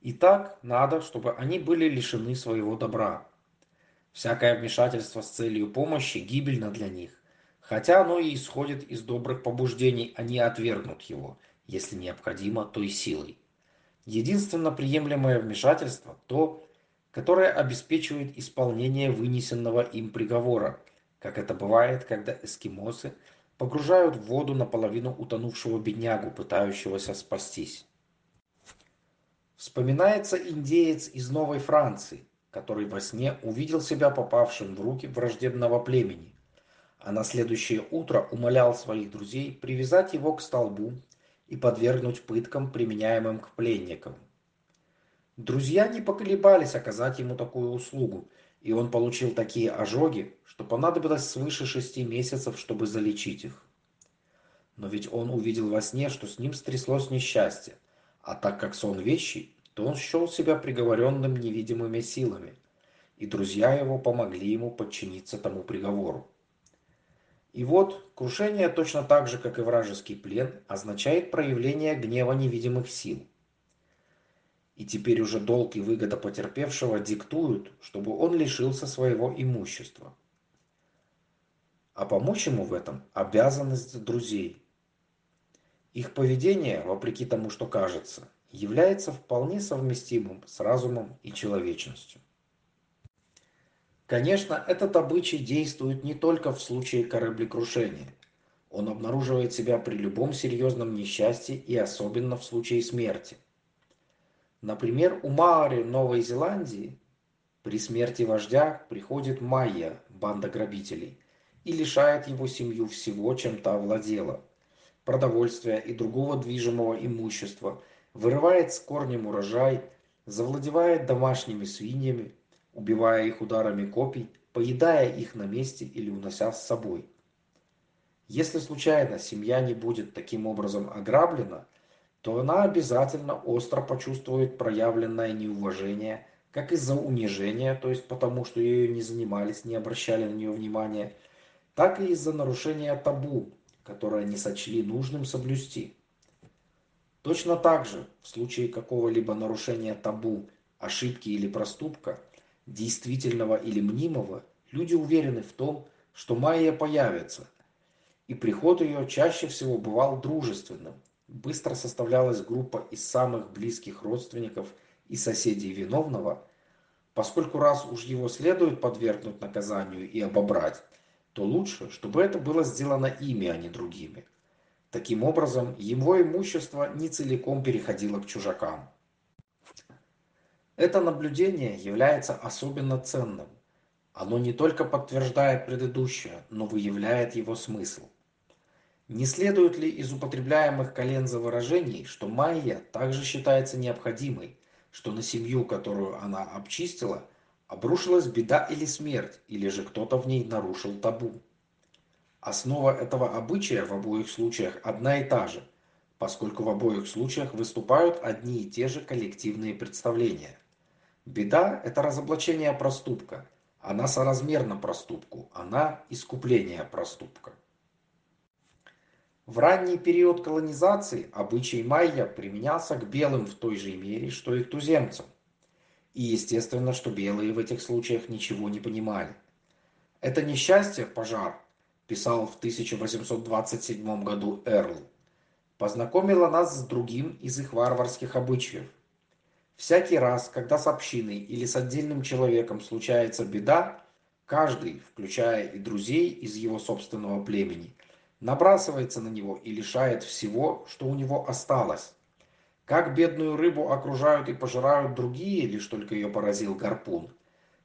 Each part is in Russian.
И так надо, чтобы они были лишены своего добра. Всякое вмешательство с целью помощи гибельно для них, хотя оно и исходит из добрых побуждений, они отвергнут его, если необходимо, то и силой. Единственно приемлемое вмешательство – то, которое обеспечивает исполнение вынесенного им приговора, как это бывает, когда эскимосы погружают в воду наполовину утонувшего беднягу, пытающегося спастись. Вспоминается индеец из Новой Франции, который во сне увидел себя попавшим в руки враждебного племени, а на следующее утро умолял своих друзей привязать его к столбу и подвергнуть пыткам, применяемым к пленникам. Друзья не поколебались оказать ему такую услугу, и он получил такие ожоги, что понадобилось свыше шести месяцев, чтобы залечить их. Но ведь он увидел во сне, что с ним стряслось несчастье, а так как сон вещий, то он счел себя приговоренным невидимыми силами, и друзья его помогли ему подчиниться тому приговору. И вот крушение точно так же, как и вражеский плен, означает проявление гнева невидимых сил – и теперь уже долг и выгода потерпевшего диктуют, чтобы он лишился своего имущества. А помочь ему в этом обязанность друзей. Их поведение, вопреки тому, что кажется, является вполне совместимым с разумом и человечностью. Конечно, этот обычай действует не только в случае кораблекрушения. Он обнаруживает себя при любом серьезном несчастье и особенно в случае смерти. Например, у Маори Новой Зеландии при смерти вождя приходит Майя, банда грабителей, и лишает его семью всего, чем та владела. Продовольствия и другого движимого имущества, вырывает с корнем урожай, завладевает домашними свиньями, убивая их ударами копий, поедая их на месте или унося с собой. Если случайно семья не будет таким образом ограблена, то она обязательно остро почувствует проявленное неуважение, как из-за унижения, то есть потому, что ею не занимались, не обращали на нее внимания, так и из-за нарушения табу, которое не сочли нужным соблюсти. Точно так же, в случае какого-либо нарушения табу, ошибки или проступка, действительного или мнимого, люди уверены в том, что Майя появится, и приход ее чаще всего бывал дружественным, быстро составлялась группа из самых близких родственников и соседей виновного, поскольку раз уж его следует подвергнуть наказанию и обобрать, то лучше, чтобы это было сделано ими, а не другими. Таким образом, его имущество не целиком переходило к чужакам. Это наблюдение является особенно ценным. Оно не только подтверждает предыдущее, но выявляет его смысл. Не следует ли из употребляемых Коленза выражений, что майя также считается необходимой, что на семью, которую она обчистила, обрушилась беда или смерть, или же кто-то в ней нарушил табу? Основа этого обычая в обоих случаях одна и та же, поскольку в обоих случаях выступают одни и те же коллективные представления. Беда – это разоблачение проступка, она соразмерна проступку, она – искупление проступка. В ранний период колонизации обычай майя применялся к белым в той же мере, что и к туземцам. И естественно, что белые в этих случаях ничего не понимали. Это несчастье, пожар, писал в 1827 году Эрл, познакомило нас с другим из их варварских обычаев. Всякий раз, когда с общиной или с отдельным человеком случается беда, каждый, включая и друзей из его собственного племени, набрасывается на него и лишает всего, что у него осталось. Как бедную рыбу окружают и пожирают другие, лишь только ее поразил гарпун,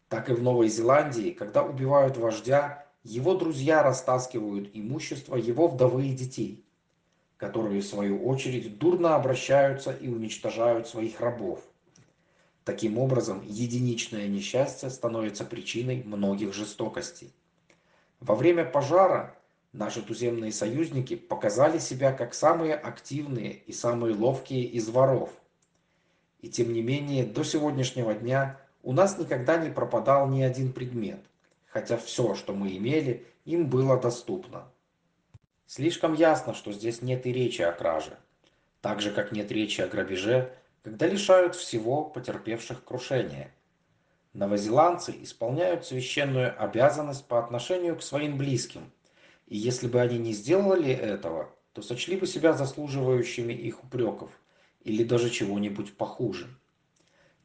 так и в Новой Зеландии, когда убивают вождя, его друзья растаскивают имущество его вдовы и детей, которые в свою очередь дурно обращаются и уничтожают своих рабов. Таким образом, единичное несчастье становится причиной многих жестокостей. Во время пожара Наши туземные союзники показали себя как самые активные и самые ловкие из воров. И тем не менее, до сегодняшнего дня у нас никогда не пропадал ни один предмет, хотя все, что мы имели, им было доступно. Слишком ясно, что здесь нет и речи о краже. Так же, как нет речи о грабеже, когда лишают всего потерпевших крушение. Новозеландцы исполняют священную обязанность по отношению к своим близким, и если бы они не сделали этого, то сочли бы себя заслуживающими их упреков или даже чего-нибудь похуже.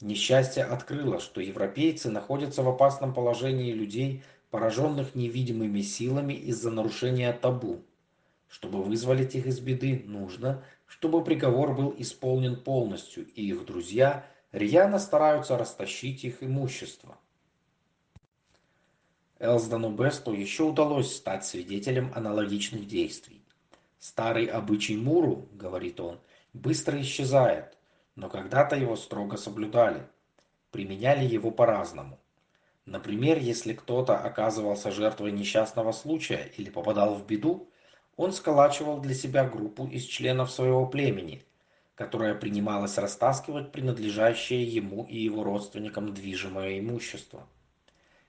Несчастье открыло, что европейцы находятся в опасном положении людей, пораженных невидимыми силами из-за нарушения табу. Чтобы вызволить их из беды, нужно, чтобы приговор был исполнен полностью, и их друзья рьяно стараются растащить их имущество. Элсдану Бесту еще удалось стать свидетелем аналогичных действий. «Старый обычай Муру, — говорит он, — быстро исчезает, но когда-то его строго соблюдали, применяли его по-разному. Например, если кто-то оказывался жертвой несчастного случая или попадал в беду, он сколачивал для себя группу из членов своего племени, которая принималась растаскивать принадлежащее ему и его родственникам движимое имущество.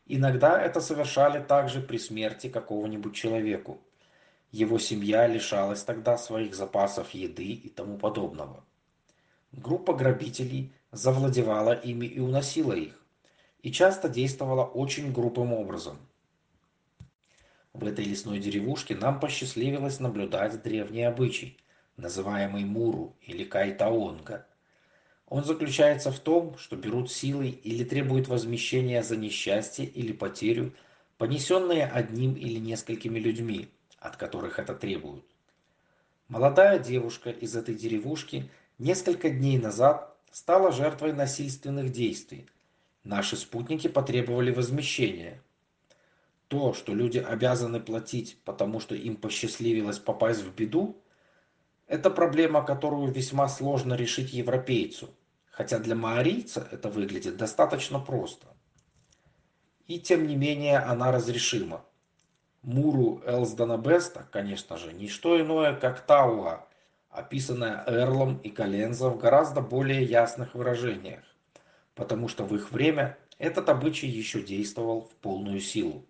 Иногда это совершали также при смерти какого-нибудь человеку. Его семья лишалась тогда своих запасов еды и тому подобного. Группа грабителей завладевала ими и уносила их, и часто действовала очень грубым образом. В этой лесной деревушке нам посчастливилось наблюдать древний обычай, называемый Муру или Кайтаонга. Он заключается в том, что берут силой или требуют возмещения за несчастье или потерю, понесенные одним или несколькими людьми, от которых это требуют. Молодая девушка из этой деревушки несколько дней назад стала жертвой насильственных действий. Наши спутники потребовали возмещения – то, что люди обязаны платить, потому что им посчастливилось попасть в беду, это проблема, которую весьма сложно решить европейцу, хотя для маорийца это выглядит достаточно просто. И тем не менее она разрешима. Муру Элсдана Беста, конечно же, не что иное, как Тауа, описанная Эрлом и Колензо в гораздо более ясных выражениях, потому что в их время этот обычай еще действовал в полную силу.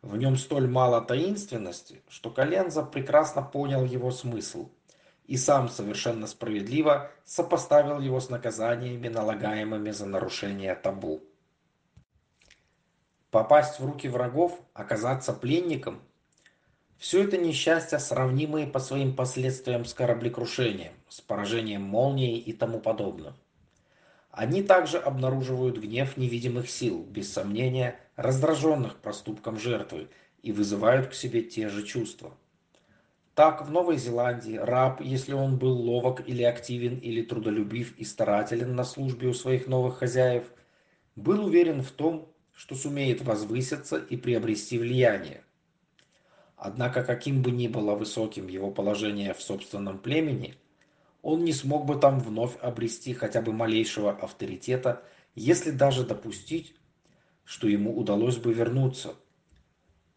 В нем столь мало таинственности, что Коленза прекрасно понял его смысл и сам совершенно справедливо сопоставил его с наказаниями, налагаемыми за нарушение табу. Попасть в руки врагов, оказаться пленником – все это несчастья, сравнимые по своим последствиям с кораблекрушением, с поражением молнией и тому подобное. Они также обнаруживают гнев невидимых сил, без сомнения, раздраженных проступком жертвы, и вызывают к себе те же чувства. Так, в Новой Зеландии раб, если он был ловок или активен, или трудолюбив и старателен на службе у своих новых хозяев, был уверен в том, что сумеет возвыситься и приобрести влияние. Однако, каким бы ни было высоким его положение в собственном племени – он не смог бы там вновь обрести хотя бы малейшего авторитета, если даже допустить, что ему удалось бы вернуться.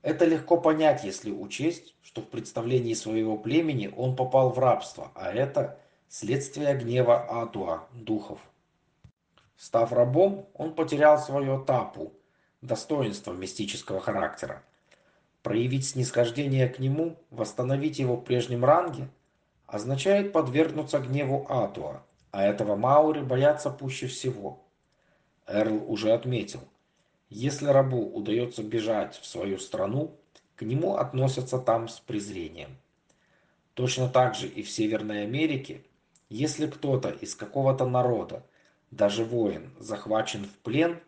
Это легко понять, если учесть, что в представлении своего племени он попал в рабство, а это следствие гнева Атуа, духов. Став рабом, он потерял свое тапу, достоинство мистического характера. Проявить снисхождение к нему, восстановить его в прежнем ранге – означает подвергнуться гневу Атуа, а этого Маури боятся пуще всего. Эрл уже отметил, если рабу удается бежать в свою страну, к нему относятся там с презрением. Точно так же и в Северной Америке, если кто-то из какого-то народа, даже воин, захвачен в плен,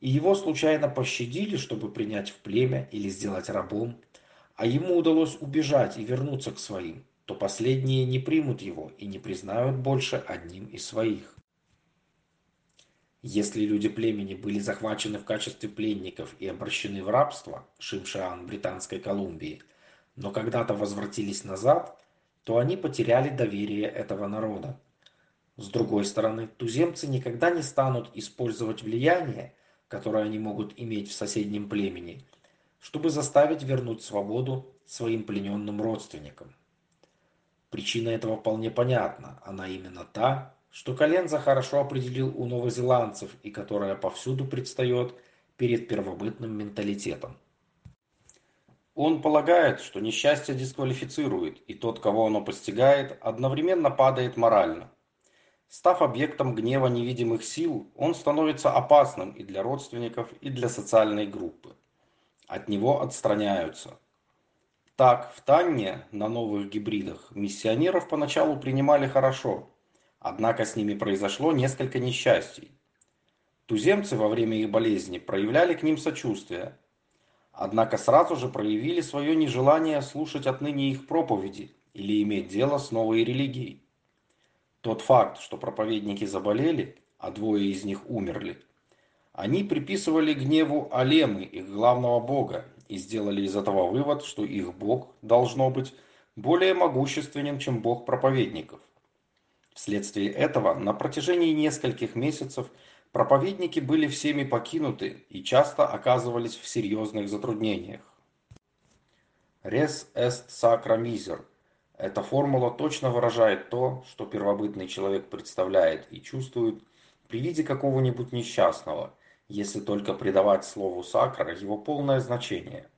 и его случайно пощадили, чтобы принять в племя или сделать рабом, а ему удалось убежать и вернуться к своим, то последние не примут его и не признают больше одним из своих. Если люди племени были захвачены в качестве пленников и обращены в рабство, Шимшиан Британской Колумбии, но когда-то возвратились назад, то они потеряли доверие этого народа. С другой стороны, туземцы никогда не станут использовать влияние, которое они могут иметь в соседнем племени, чтобы заставить вернуть свободу своим плененным родственникам. Причина этого вполне понятна. Она именно та, что Коленза хорошо определил у новозеландцев и которая повсюду предстает перед первобытным менталитетом. Он полагает, что несчастье дисквалифицирует, и тот, кого оно постигает, одновременно падает морально. Став объектом гнева невидимых сил, он становится опасным и для родственников, и для социальной группы. От него отстраняются. Так, в Танне на новых гибридах миссионеров поначалу принимали хорошо, однако с ними произошло несколько несчастий. Туземцы во время их болезни проявляли к ним сочувствие, однако сразу же проявили свое нежелание слушать отныне их проповеди или иметь дело с новой религией. Тот факт, что проповедники заболели, а двое из них умерли, они приписывали гневу Алемы, их главного бога, и сделали из этого вывод, что их бог, должно быть, более могущественен, чем бог проповедников. Вследствие этого на протяжении нескольких месяцев проповедники были всеми покинуты и часто оказывались в серьезных затруднениях. Res est sacra miser – эта формула точно выражает то, что первобытный человек представляет и чувствует при виде какого-нибудь несчастного, если только придавать слову сакра его полное значение.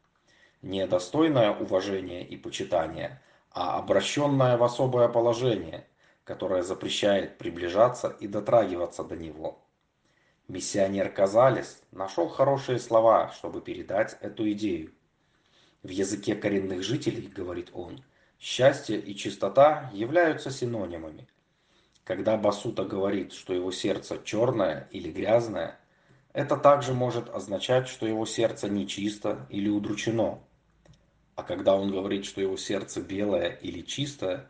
Не достойное уважения и почитания, а обращенное в особое положение, которое запрещает приближаться и дотрагиваться до него. Миссионер Казалис нашел хорошие слова, чтобы передать эту идею. В языке коренных жителей, говорит он, Счастье и чистота являются синонимами. Когда Басута говорит, что его сердце черное или грязное, это также может означать, что его сердце нечисто или удручено. А когда он говорит, что его сердце белое или чистое,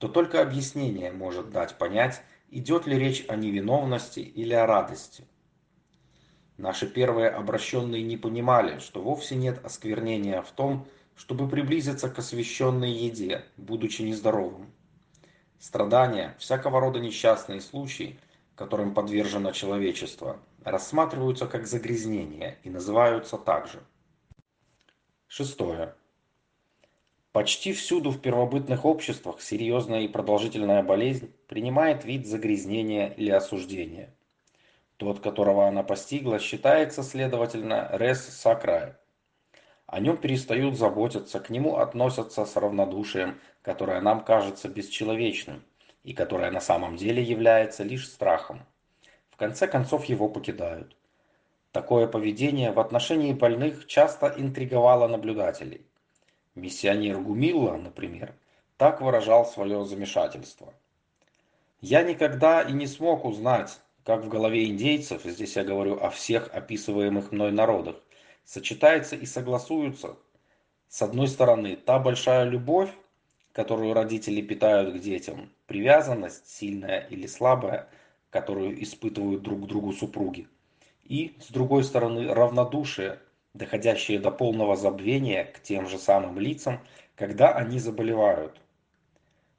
то только объяснение может дать понять, идет ли речь о невиновности или о радости. Наши первые обращенные не понимали, что вовсе нет осквернения в том, чтобы приблизиться к освященной еде, будучи нездоровым. Страдания, всякого рода несчастные случаи, которым подвержено человечество, рассматриваются как загрязнение и называются также. Шестое. Почти всюду в первобытных обществах серьезная и продолжительная болезнь принимает вид загрязнения или осуждения. Тот, которого она постигла, считается, следовательно, res sacrae, о нем перестают заботиться, к нему относятся с равнодушием, которое нам кажется бесчеловечным и которое на самом деле является лишь страхом. В конце концов его покидают. Такое поведение в отношении больных часто интриговало наблюдателей. Миссионер Гумилла, например, так выражал свое замешательство. «Я никогда и не смог узнать, как в голове индейцев, здесь я говорю о всех описываемых мной народах, сочетается и согласуются. С одной стороны, та большая любовь, которую родители питают к детям, привязанность, сильная или слабая, которую испытывают друг к другу супруги, и, с другой стороны, равнодушие, доходящее до полного забвения к тем же самым лицам, когда они заболевают.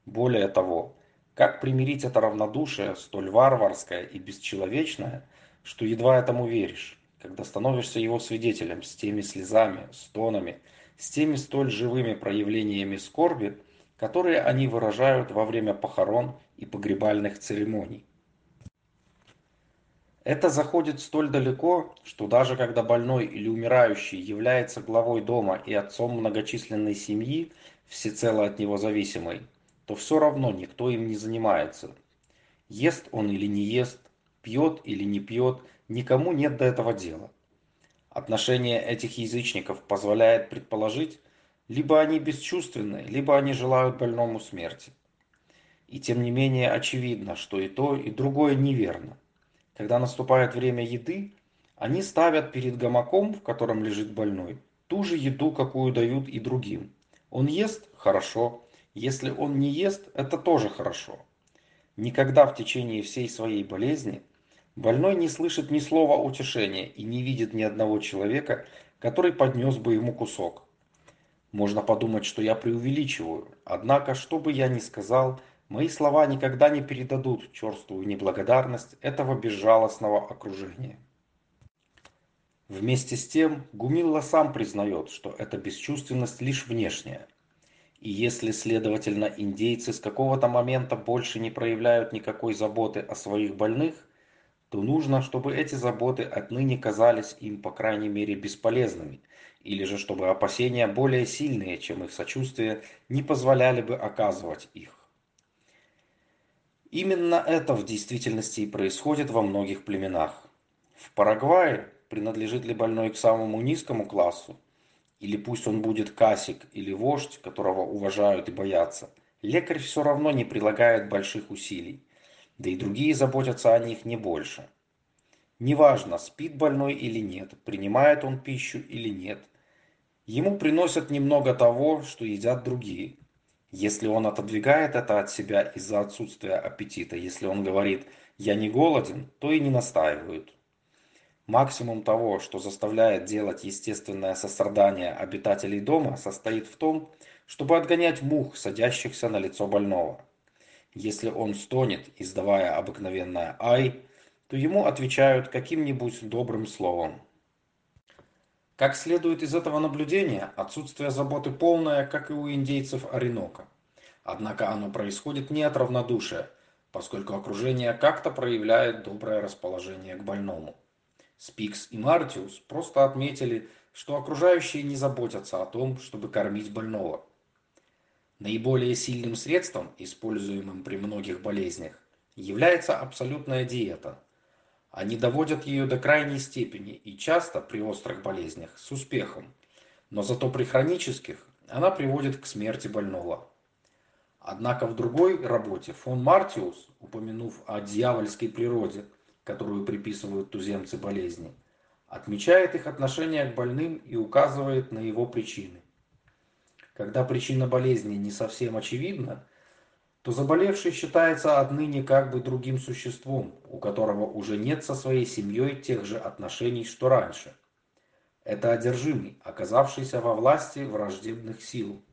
Более того, как примирить это равнодушие, столь варварское и бесчеловечное, что едва этому веришь? когда становишься его свидетелем с теми слезами, стонами, с теми столь живыми проявлениями скорби, которые они выражают во время похорон и погребальных церемоний. Это заходит столь далеко, что даже когда больной или умирающий является главой дома и отцом многочисленной семьи, всецело от него зависимой, то все равно никто им не занимается. Ест он или не ест, пьет или не пьет, никому нет до этого дела. Отношение этих язычников позволяет предположить, либо они бесчувственны, либо они желают больному смерти. И тем не менее очевидно, что и то, и другое неверно. Когда наступает время еды, они ставят перед гамаком, в котором лежит больной, ту же еду, какую дают и другим. Он ест – хорошо. Если он не ест, это тоже хорошо. Никогда в течение всей своей болезни Больной не слышит ни слова утешения и не видит ни одного человека, который поднес бы ему кусок. Можно подумать, что я преувеличиваю, однако, что бы я ни сказал, мои слова никогда не передадут черствую неблагодарность этого безжалостного окружения. Вместе с тем, Гумилла сам признает, что эта бесчувственность лишь внешняя. И если, следовательно, индейцы с какого-то момента больше не проявляют никакой заботы о своих больных, то нужно, чтобы эти заботы отныне казались им, по крайней мере, бесполезными, или же чтобы опасения более сильные, чем их сочувствие, не позволяли бы оказывать их. Именно это в действительности и происходит во многих племенах. В Парагвае принадлежит ли больной к самому низкому классу, или пусть он будет касик или вождь, которого уважают и боятся, лекарь все равно не прилагает больших усилий, да и другие заботятся о них не больше. Неважно, спит больной или нет, принимает он пищу или нет. Ему приносят немного того, что едят другие. Если он отодвигает это от себя из-за отсутствия аппетита, если он говорит «я не голоден», то и не настаивают. Максимум того, что заставляет делать естественное сострадание обитателей дома, состоит в том, чтобы отгонять мух, садящихся на лицо больного. Если он стонет, издавая обыкновенное «ай», то ему отвечают каким-нибудь добрым словом. Как следует из этого наблюдения, отсутствие заботы полное, как и у индейцев Оренока. Однако оно происходит не от равнодушия, поскольку окружение как-то проявляет доброе расположение к больному. Спикс и Мартиус просто отметили, что окружающие не заботятся о том, чтобы кормить больного. Наиболее сильным средством, используемым при многих болезнях, является абсолютная диета – они доводят ее до крайней степени и часто при острых болезнях с успехом, но зато при хронических она приводит к смерти больного. Однако в другой работе фон Мартиус, упомянув о дьявольской природе, которую приписывают туземцы болезни, отмечает их отношение к больным и указывает на его причины. Когда причина болезни не совсем очевидна, то заболевший считается отныне как бы другим существом, у которого уже нет со своей семьей тех же отношений, что раньше. Это одержимый, оказавшийся во власти враждебных сил.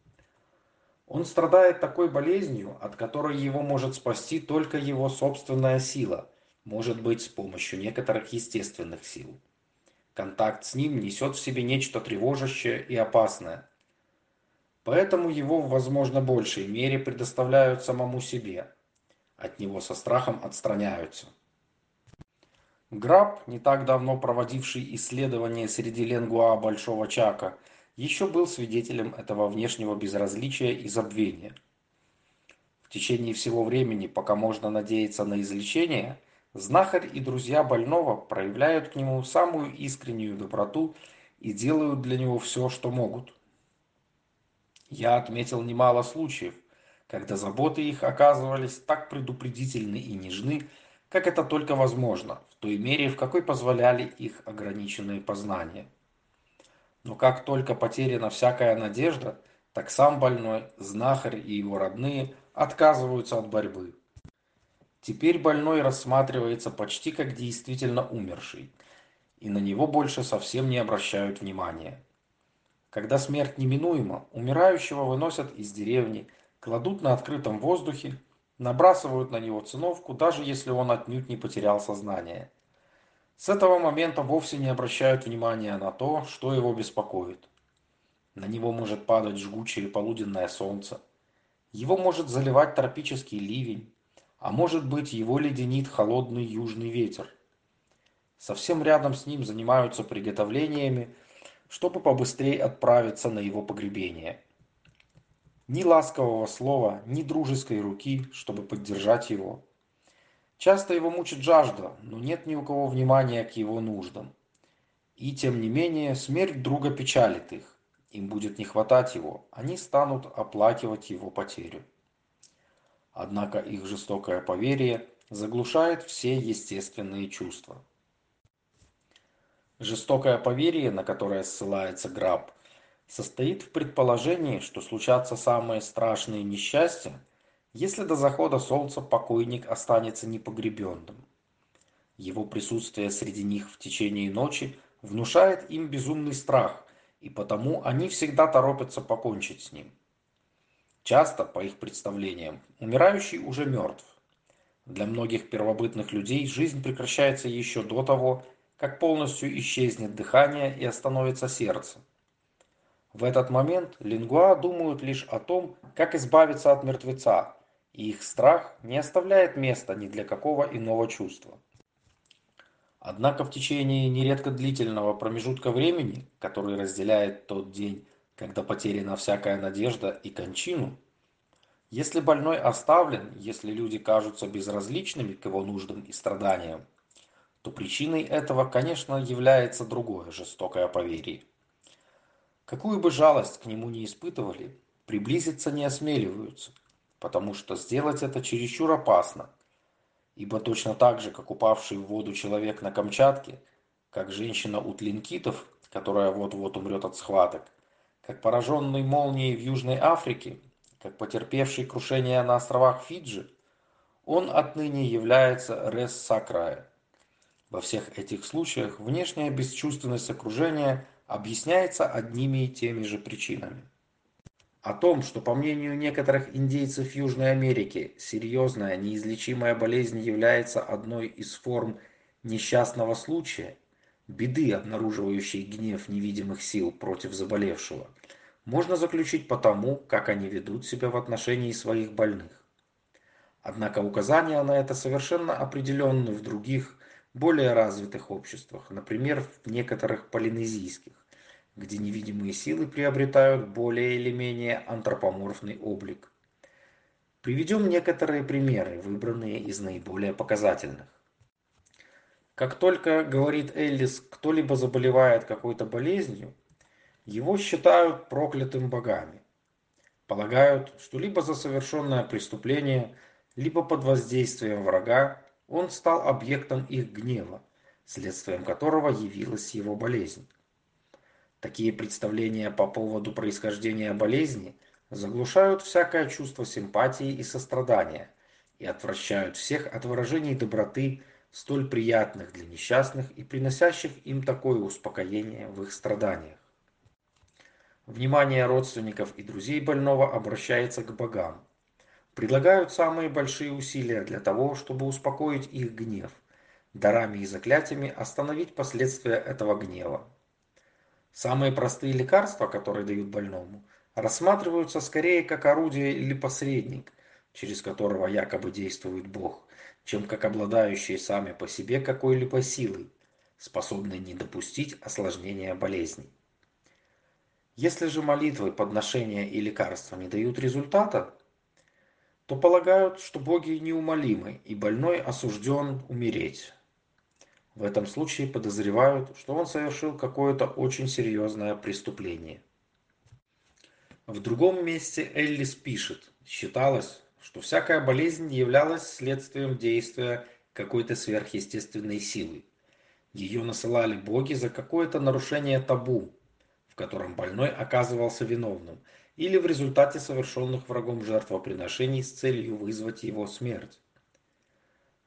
Он страдает такой болезнью, от которой его может спасти только его собственная сила, может быть с помощью некоторых естественных сил. Контакт с ним несет в себе нечто тревожащее и опасное – Поэтому его возможно, большей мере предоставляют самому себе. От него со страхом отстраняются. Граб, не так давно проводивший исследования среди ленгуа Большого Чака, еще был свидетелем этого внешнего безразличия и забвения. В течение всего времени, пока можно надеяться на излечение, знахарь и друзья больного проявляют к нему самую искреннюю доброту и делают для него все, что могут. Я отметил немало случаев, когда заботы их оказывались так предупредительны и нежны, как это только возможно, в той мере, в какой позволяли их ограниченные познания. Но как только потеряна всякая надежда, так сам больной, знахарь и его родные отказываются от борьбы. Теперь больной рассматривается почти как действительно умерший, и на него больше совсем не обращают внимания. Когда смерть неминуема, умирающего выносят из деревни, кладут на открытом воздухе, набрасывают на него циновку, даже если он отнюдь не потерял сознание. С этого момента вовсе не обращают внимания на то, что его беспокоит. На него может падать жгучее полуденное солнце. Его может заливать тропический ливень, а может быть его леденит холодный южный ветер. Совсем рядом с ним занимаются приготовлениями, чтобы побыстрее отправиться на его погребение. Ни ласкового слова, ни дружеской руки, чтобы поддержать его. Часто его мучит жажда, но нет ни у кого внимания к его нуждам. И тем не менее, смерть друга печалит их. Им будет не хватать его, они станут оплакивать его потерю. Однако их жестокое поверие заглушает все естественные чувства. Жестокое поверье, на которое ссылается Граб, состоит в предположении, что случатся самые страшные несчастья, если до захода солнца покойник останется непогребенным. Его присутствие среди них в течение ночи внушает им безумный страх, и потому они всегда торопятся покончить с ним. Часто, по их представлениям, умирающий уже мертв. Для многих первобытных людей жизнь прекращается еще до того, как полностью исчезнет дыхание и остановится сердце. В этот момент лингуа думают лишь о том, как избавиться от мертвеца, и их страх не оставляет места ни для какого иного чувства. Однако в течение нередко длительного промежутка времени, который разделяет тот день, когда потеряна всякая надежда и кончину, Если больной оставлен, если люди кажутся безразличными к его нуждам и страданиям, то причиной этого, конечно, является другое жестокое поверье. Какую бы жалость к нему не испытывали, приблизиться не осмеливаются, потому что сделать это чересчур опасно, ибо точно так же, как упавший в воду человек на Камчатке, как женщина у тлинкитов, которая вот-вот умрет от схваток, как пораженный молнией в Южной Африке, как потерпевший крушение на островах Фиджи, он отныне является рес сакрая. Во всех этих случаях внешняя бесчувственность окружения объясняется одними и теми же причинами. О том, что по мнению некоторых индейцев Южной Америки серьезная неизлечимая болезнь является одной из форм несчастного случая, беды, обнаруживающей гнев невидимых сил против заболевшего, можно заключить по тому, как они ведут себя в отношении своих больных. Однако указания на это совершенно определенны в других, более развитых обществах, например, в некоторых полинезийских, где невидимые силы приобретают более или менее антропоморфный облик. Приведем некоторые примеры, выбранные из наиболее показательных. Как только, говорит Эллис, кто-либо заболевает какой-то болезнью, его считают проклятым богами. Полагают, что либо за совершенное преступление, либо под воздействием врага он стал объектом их гнева, следствием которого явилась его болезнь. Такие представления по поводу происхождения болезни заглушают всякое чувство симпатии и сострадания и отвращают всех от выражений доброты, столь приятных для несчастных и приносящих им такое успокоение в их страданиях. Внимание родственников и друзей больного обращается к богам. Предлагают самые большие усилия для того, чтобы успокоить их гнев, дарами и заклятиями остановить последствия этого гнева. Самые простые лекарства, которые дают больному, рассматриваются скорее как орудие или посредник, через которого якобы действует Бог, чем как обладающие сами по себе какой-либо силой, способной не допустить осложнения болезней. Если же молитвы, подношения и лекарства не дают результата, то полагают, что боги неумолимы и больной осужден умереть. В этом случае подозревают, что он совершил какое-то очень серьезное преступление. В другом месте Эллис пишет, считалось, что всякая болезнь являлась следствием действия какой-то сверхъестественной силы. Ее насылали боги за какое-то нарушение табу, в котором больной оказывался виновным, или в результате совершенных врагом жертвоприношений с целью вызвать его смерть.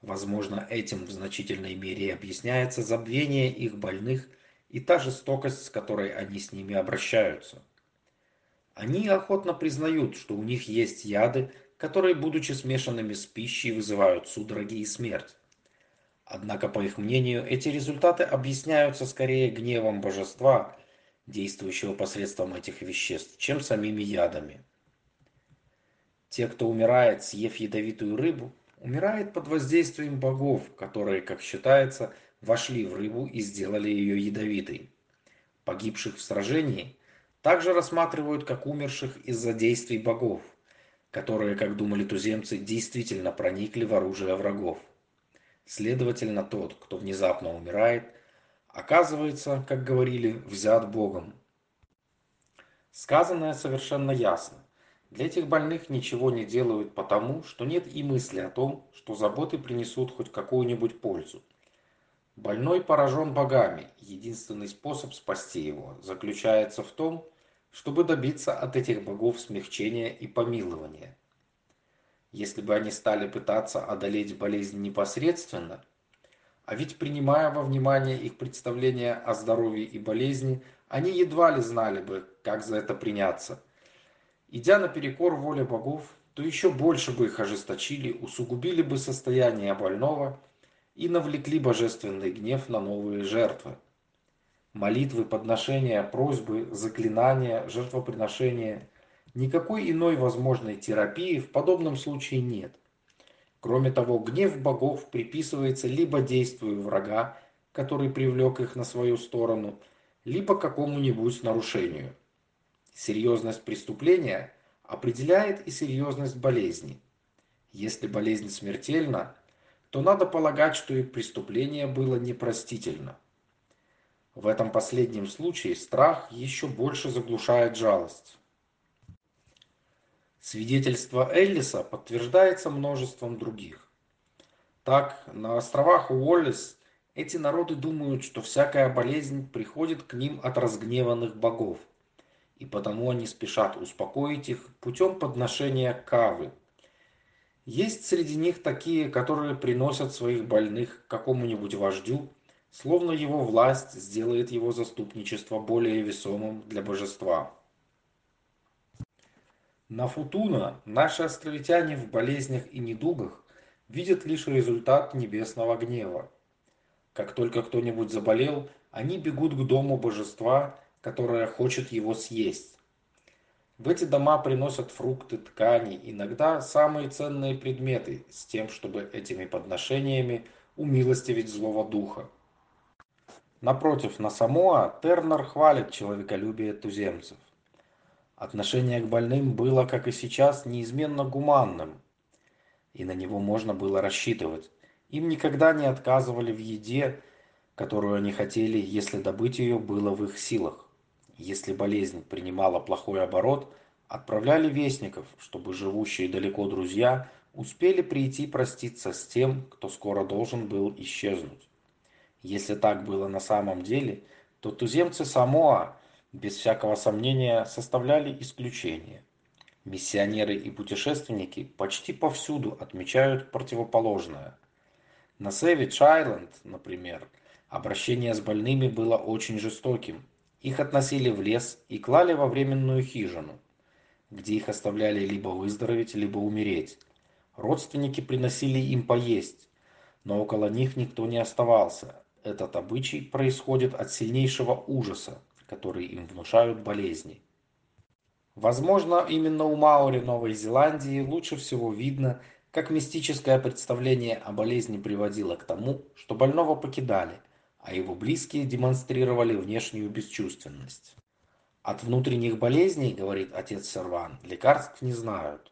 Возможно, этим в значительной мере объясняется забвение их больных и та жестокость, с которой они с ними обращаются. Они охотно признают, что у них есть яды, которые, будучи смешанными с пищей, вызывают судороги и смерть. Однако, по их мнению, эти результаты объясняются скорее гневом божества, действующего посредством этих веществ, чем самими ядами. Те, кто умирает, съев ядовитую рыбу, умирает под воздействием богов, которые, как считается, вошли в рыбу и сделали ее ядовитой. Погибших в сражении также рассматривают как умерших из-за действий богов которые, как думали туземцы, действительно проникли в оружие врагов. Следовательно, тот, кто внезапно умирает, оказывается, как говорили, взят Богом. Сказанное совершенно ясно. Для этих больных ничего не делают потому, что нет и мысли о том, что заботы принесут хоть какую-нибудь пользу. Больной поражен богами, единственный способ спасти его заключается в том, чтобы добиться от этих богов смягчения и помилования. Если бы они стали пытаться одолеть болезнь непосредственно, а ведь принимая во внимание их представления о здоровье и болезни, они едва ли знали бы, как за это приняться. Идя наперекор воле богов, то еще больше бы их ожесточили, усугубили бы состояние больного и навлекли божественный гнев на новые жертвы молитвы, подношения, просьбы, заклинания, жертвоприношения. Никакой иной возможной терапии в подобном случае нет. Кроме того, гнев богов приписывается либо действию врага, который привлек их на свою сторону, либо какому-нибудь нарушению. Серьезность преступления определяет и серьезность болезни. Если болезнь смертельна, то надо полагать, что и преступление было непростительно. В этом последнем случае страх еще больше заглушает жалость. Свидетельство Эллиса подтверждается множеством других. Так, на островах Уоллес эти народы думают, что всякая болезнь приходит к ним от разгневанных богов, и потому они спешат успокоить их путем подношения кавы. Есть среди них такие, которые приносят своих больных какому-нибудь вождю, словно его власть сделает его заступничество более весомым для божества. На Футуна наши островитяне в болезнях и недугах видят лишь результат небесного гнева. Как только кто-нибудь заболел, они бегут к дому божества, которое хочет его съесть. В эти дома приносят фрукты, ткани, иногда самые ценные предметы, с тем, чтобы этими подношениями умилостивить злого духа. Напротив, на Самоа Тернер хвалит человеколюбие туземцев. Отношение к больным было, как и сейчас, неизменно гуманным, и на него можно было рассчитывать. Им никогда не отказывали в еде, которую они хотели, если добыть ее было в их силах. Если болезнь принимала плохой оборот, отправляли вестников, чтобы живущие далеко друзья успели прийти проститься с тем, кто скоро должен был исчезнуть. Если так было на самом деле, то туземцы Самоа, без всякого сомнения, составляли исключение. Миссионеры и путешественники почти повсюду отмечают противоположное. На Сэвидж-Айленд, например, обращение с больными было очень жестоким. Их относили в лес и клали во временную хижину, где их оставляли либо выздороветь, либо умереть. Родственники приносили им поесть, но около них никто не оставался, этот обычай происходит от сильнейшего ужаса, который им внушают болезни. Возможно, именно у Маори Новой Зеландии лучше всего видно, как мистическое представление о болезни приводило к тому, что больного покидали, а его близкие демонстрировали внешнюю бесчувственность. От внутренних болезней, говорит отец Серван, лекарств не знают.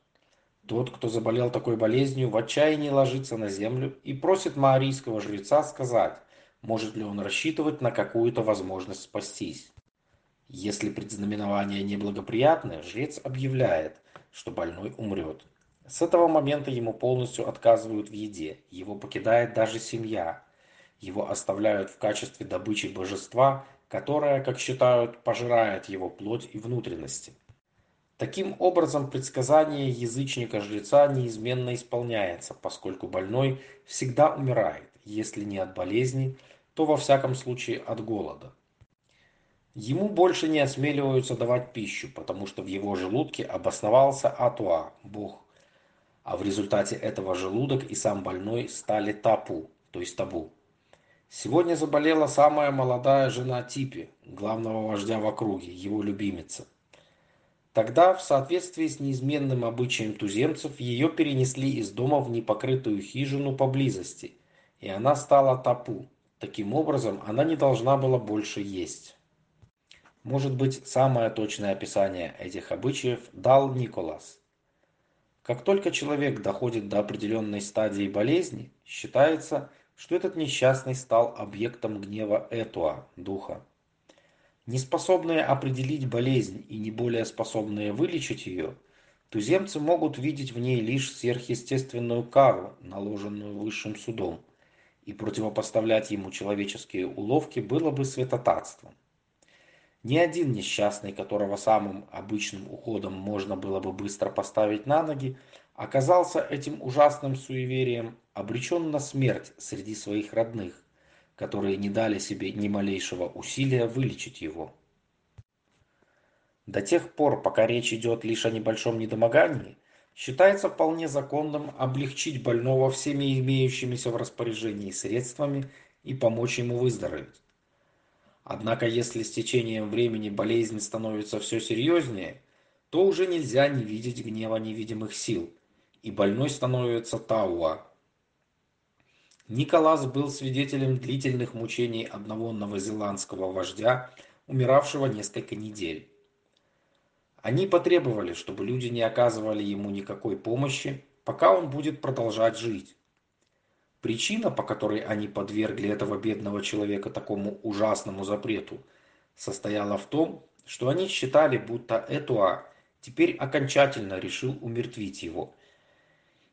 Тот, кто заболел такой болезнью, в отчаянии ложится на землю и просит маорийского жреца сказать, может ли он рассчитывать на какую-то возможность спастись. Если предзнаменование неблагоприятное, жрец объявляет, что больной умрет. С этого момента ему полностью отказывают в еде, его покидает даже семья. Его оставляют в качестве добычи божества, которое, как считают, пожирает его плоть и внутренности. Таким образом, предсказание язычника-жреца неизменно исполняется, поскольку больной всегда умирает если не от болезни, то во всяком случае от голода. Ему больше не осмеливаются давать пищу, потому что в его желудке обосновался Атуа, Бог, а в результате этого желудок и сам больной стали тапу, то есть табу. Сегодня заболела самая молодая жена Типи, главного вождя в округе, его любимица. Тогда, в соответствии с неизменным обычаем туземцев, ее перенесли из дома в непокрытую хижину поблизости, и она стала тапу. Таким образом, она не должна была больше есть. Может быть, самое точное описание этих обычаев дал Николас. Как только человек доходит до определенной стадии болезни, считается, что этот несчастный стал объектом гнева Этуа, духа. Неспособные определить болезнь и не более способные вылечить ее, туземцы могут видеть в ней лишь сверхъестественную кару, наложенную высшим судом, и противопоставлять ему человеческие уловки было бы святотатством. Ни один несчастный, которого самым обычным уходом можно было бы быстро поставить на ноги, оказался этим ужасным суеверием обречен на смерть среди своих родных, которые не дали себе ни малейшего усилия вылечить его. До тех пор, пока речь идет лишь о небольшом недомогании, считается вполне законным облегчить больного всеми имеющимися в распоряжении средствами и помочь ему выздороветь. Однако, если с течением времени болезнь становится все серьезнее, то уже нельзя не видеть гнева невидимых сил, и больной становится Тауа. Николас был свидетелем длительных мучений одного новозеландского вождя, умиравшего несколько недель. Они потребовали, чтобы люди не оказывали ему никакой помощи, пока он будет продолжать жить. Причина, по которой они подвергли этого бедного человека такому ужасному запрету, состояла в том, что они считали, будто Этуа теперь окончательно решил умертвить его,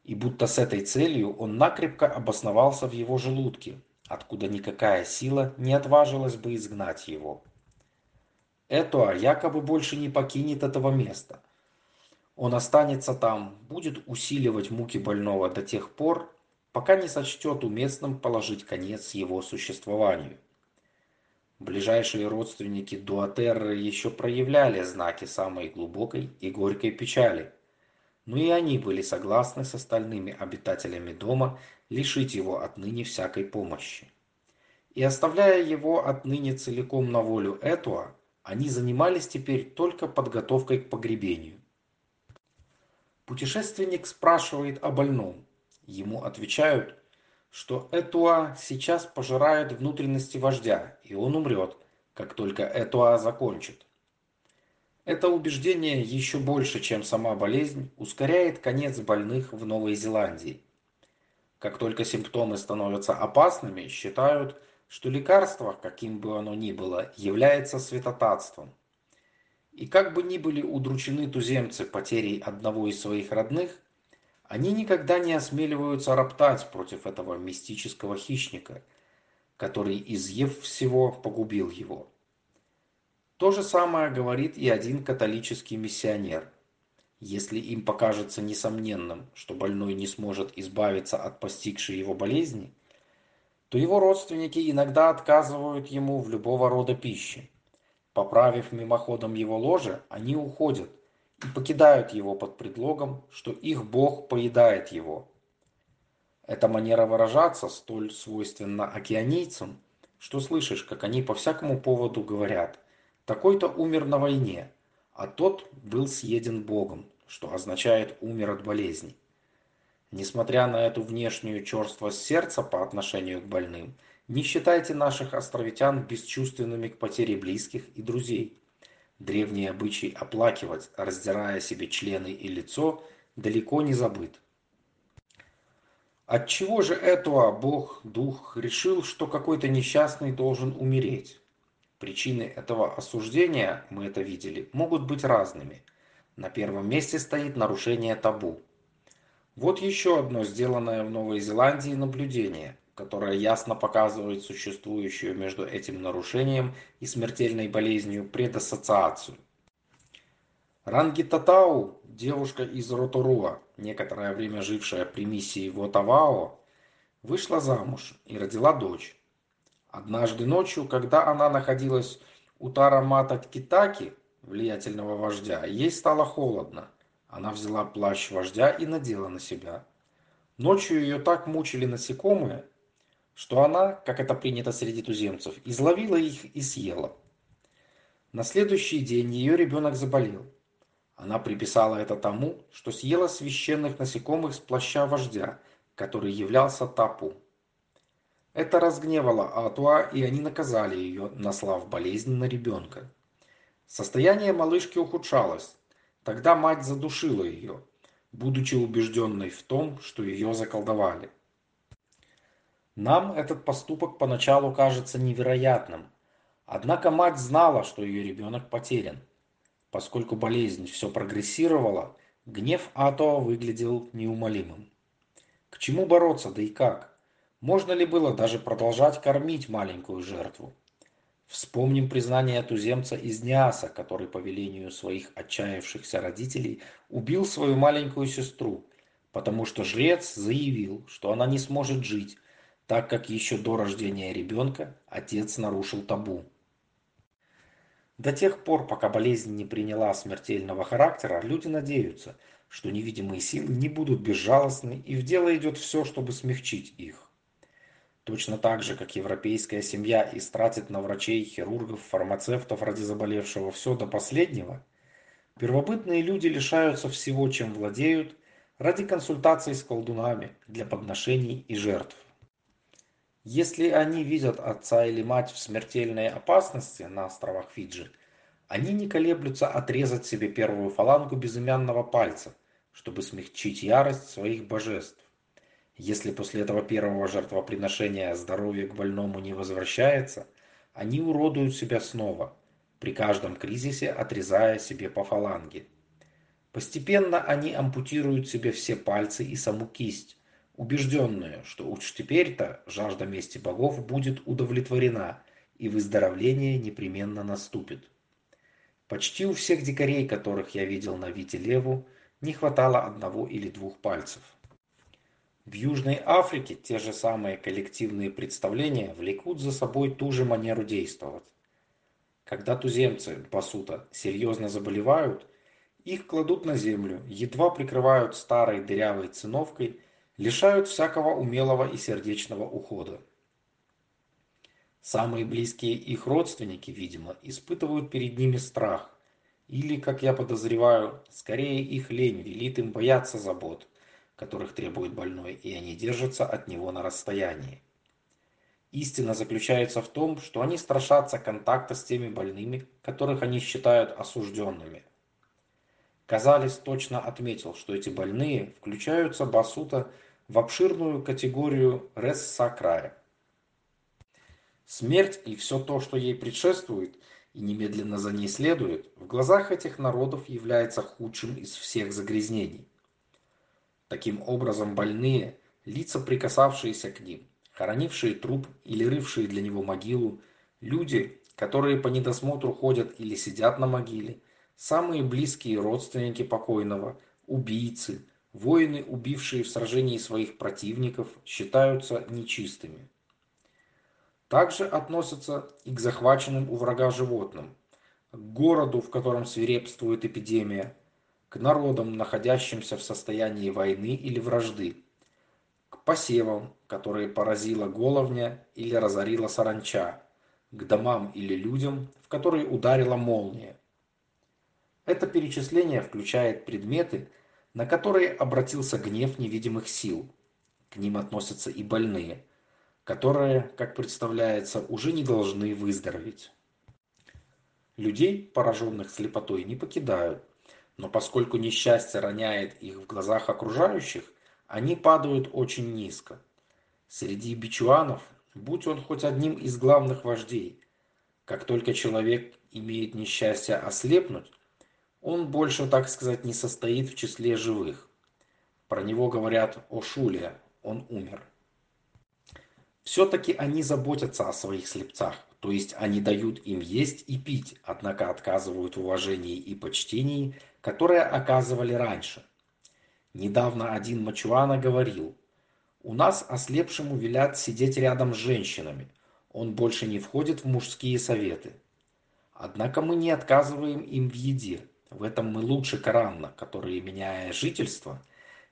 и будто с этой целью он накрепко обосновался в его желудке, откуда никакая сила не отважилась бы изгнать его. Этуа якобы больше не покинет этого места. Он останется там, будет усиливать муки больного до тех пор, пока не сочтет уместным положить конец его существованию. Ближайшие родственники Дуатерры еще проявляли знаки самой глубокой и горькой печали, но и они были согласны с остальными обитателями дома лишить его отныне всякой помощи. И оставляя его отныне целиком на волю Этуа, они занимались теперь только подготовкой к погребению. Путешественник спрашивает о больном, Ему отвечают, что Этуа сейчас пожирает внутренности вождя, и он умрет, как только Этуа закончит. Это убеждение еще больше, чем сама болезнь, ускоряет конец больных в Новой Зеландии. Как только симптомы становятся опасными, считают, что лекарство, каким бы оно ни было, является святотатством. И как бы ни были удручены туземцы потерей одного из своих родных, они никогда не осмеливаются роптать против этого мистического хищника, который, изъев всего, погубил его. То же самое говорит и один католический миссионер. Если им покажется несомненным, что больной не сможет избавиться от постигшей его болезни, то его родственники иногда отказывают ему в любого рода пище. Поправив мимоходом его ложе, они уходят, и покидают его под предлогом, что их Бог поедает его. Эта манера выражаться столь свойственна океанийцам, что слышишь, как они по всякому поводу говорят «такой-то умер на войне, а тот был съеден Богом», что означает «умер от болезни». Несмотря на эту внешнюю черствость сердца по отношению к больным, не считайте наших островитян бесчувственными к потере близких и друзей. Древний обычай оплакивать, раздирая себе члены и лицо, далеко не забыт. Отчего же этого Бог, Дух, решил, что какой-то несчастный должен умереть? Причины этого осуждения, мы это видели, могут быть разными. На первом месте стоит нарушение табу. Вот еще одно сделанное в Новой Зеландии наблюдение – которая ясно показывает существующую между этим нарушением и смертельной болезнью предассоциацию. Ранги Татау, девушка из Роторуа, некоторое время жившая при миссии в Отавао, вышла замуж и родила дочь. Однажды ночью, когда она находилась у Тарамата Китаки, влиятельного вождя, ей стало холодно. Она взяла плащ вождя и надела на себя. Ночью ее так мучили насекомые, что она, как это принято среди туземцев, изловила их и съела. На следующий день ее ребенок заболел. Она приписала это тому, что съела священных насекомых с плаща вождя, который являлся Тапу. Это разгневало Атуа, и они наказали ее, наслав болезнь на ребенка. Состояние малышки ухудшалось. Тогда мать задушила ее, будучи убежденной в том, что ее заколдовали. Нам этот поступок поначалу кажется невероятным. Однако мать знала, что ее ребенок потерян. Поскольку болезнь все прогрессировала, гнев Атоа выглядел неумолимым. К чему бороться, да и как? Можно ли было даже продолжать кормить маленькую жертву? Вспомним признание туземца из Ниаса, который по велению своих отчаявшихся родителей убил свою маленькую сестру, потому что жрец заявил, что она не сможет жить, так как еще до рождения ребенка отец нарушил табу. До тех пор, пока болезнь не приняла смертельного характера, люди надеются, что невидимые силы не будут безжалостны и в дело идет все, чтобы смягчить их. Точно так же, как европейская семья истратит на врачей, хирургов, фармацевтов ради заболевшего все до последнего, первобытные люди лишаются всего, чем владеют, ради консультаций с колдунами, для подношений и жертв. Если они видят отца или мать в смертельной опасности на островах Фиджи, они не колеблются отрезать себе первую фалангу безымянного пальца, чтобы смягчить ярость своих божеств. Если после этого первого жертвоприношения здоровье к больному не возвращается, они уродуют себя снова, при каждом кризисе отрезая себе по фаланге. Постепенно они ампутируют себе все пальцы и саму кисть, убежденные, что уж теперь-то жажда мести богов будет удовлетворена, и выздоровление непременно наступит. Почти у всех дикарей, которых я видел на Вите Леву, не хватало одного или двух пальцев. В Южной Африке те же самые коллективные представления влекут за собой ту же манеру действовать. Когда туземцы Басута серьезно заболевают, их кладут на землю, едва прикрывают старой дырявой циновкой, лишают всякого умелого и сердечного ухода. Самые близкие их родственники, видимо, испытывают перед ними страх, или, как я подозреваю, скорее их лень велит им бояться забот, которых требует больной, и они держатся от него на расстоянии. Истина заключается в том, что они страшатся контакта с теми больными, которых они считают осужденными. Казалис точно отметил, что эти больные включаются Басута в обширную категорию Рес Сакрая. Смерть и все то, что ей предшествует и немедленно за ней следует, в глазах этих народов является худшим из всех загрязнений. Таким образом, больные, лица, прикасавшиеся к ним, хоронившие труп или рывшие для него могилу, люди, которые по недосмотру ходят или сидят на могиле, самые близкие родственники покойного, убийцы, воины, убившие в сражении своих противников, считаются нечистыми. Также относятся и к захваченным у врага животным, к городу, в котором свирепствует эпидемия, к народам, находящимся в состоянии войны или вражды, к посевам, которые поразила головня или разорила саранча, к домам или людям, в которые ударила молния. Это перечисление включает предметы, на которые обратился гнев невидимых сил. К ним относятся и больные, которые, как представляется, уже не должны выздороветь. Людей, пораженных слепотой, не покидают, но поскольку несчастье роняет их в глазах окружающих, они падают очень низко. Среди бичуанов, будь он хоть одним из главных вождей, как только человек имеет несчастье ослепнуть, он больше, так сказать, не состоит в числе живых. Про него говорят о Шуле, он умер. Все-таки они заботятся о своих слепцах, то есть они дают им есть и пить, однако отказывают в уважении и почтении которое оказывали раньше. Недавно один Мачуана говорил, «У нас ослепшему велят сидеть рядом с женщинами, он больше не входит в мужские советы. Однако мы не отказываем им в еде, в этом мы лучше Коранна, которые, меняя жительство,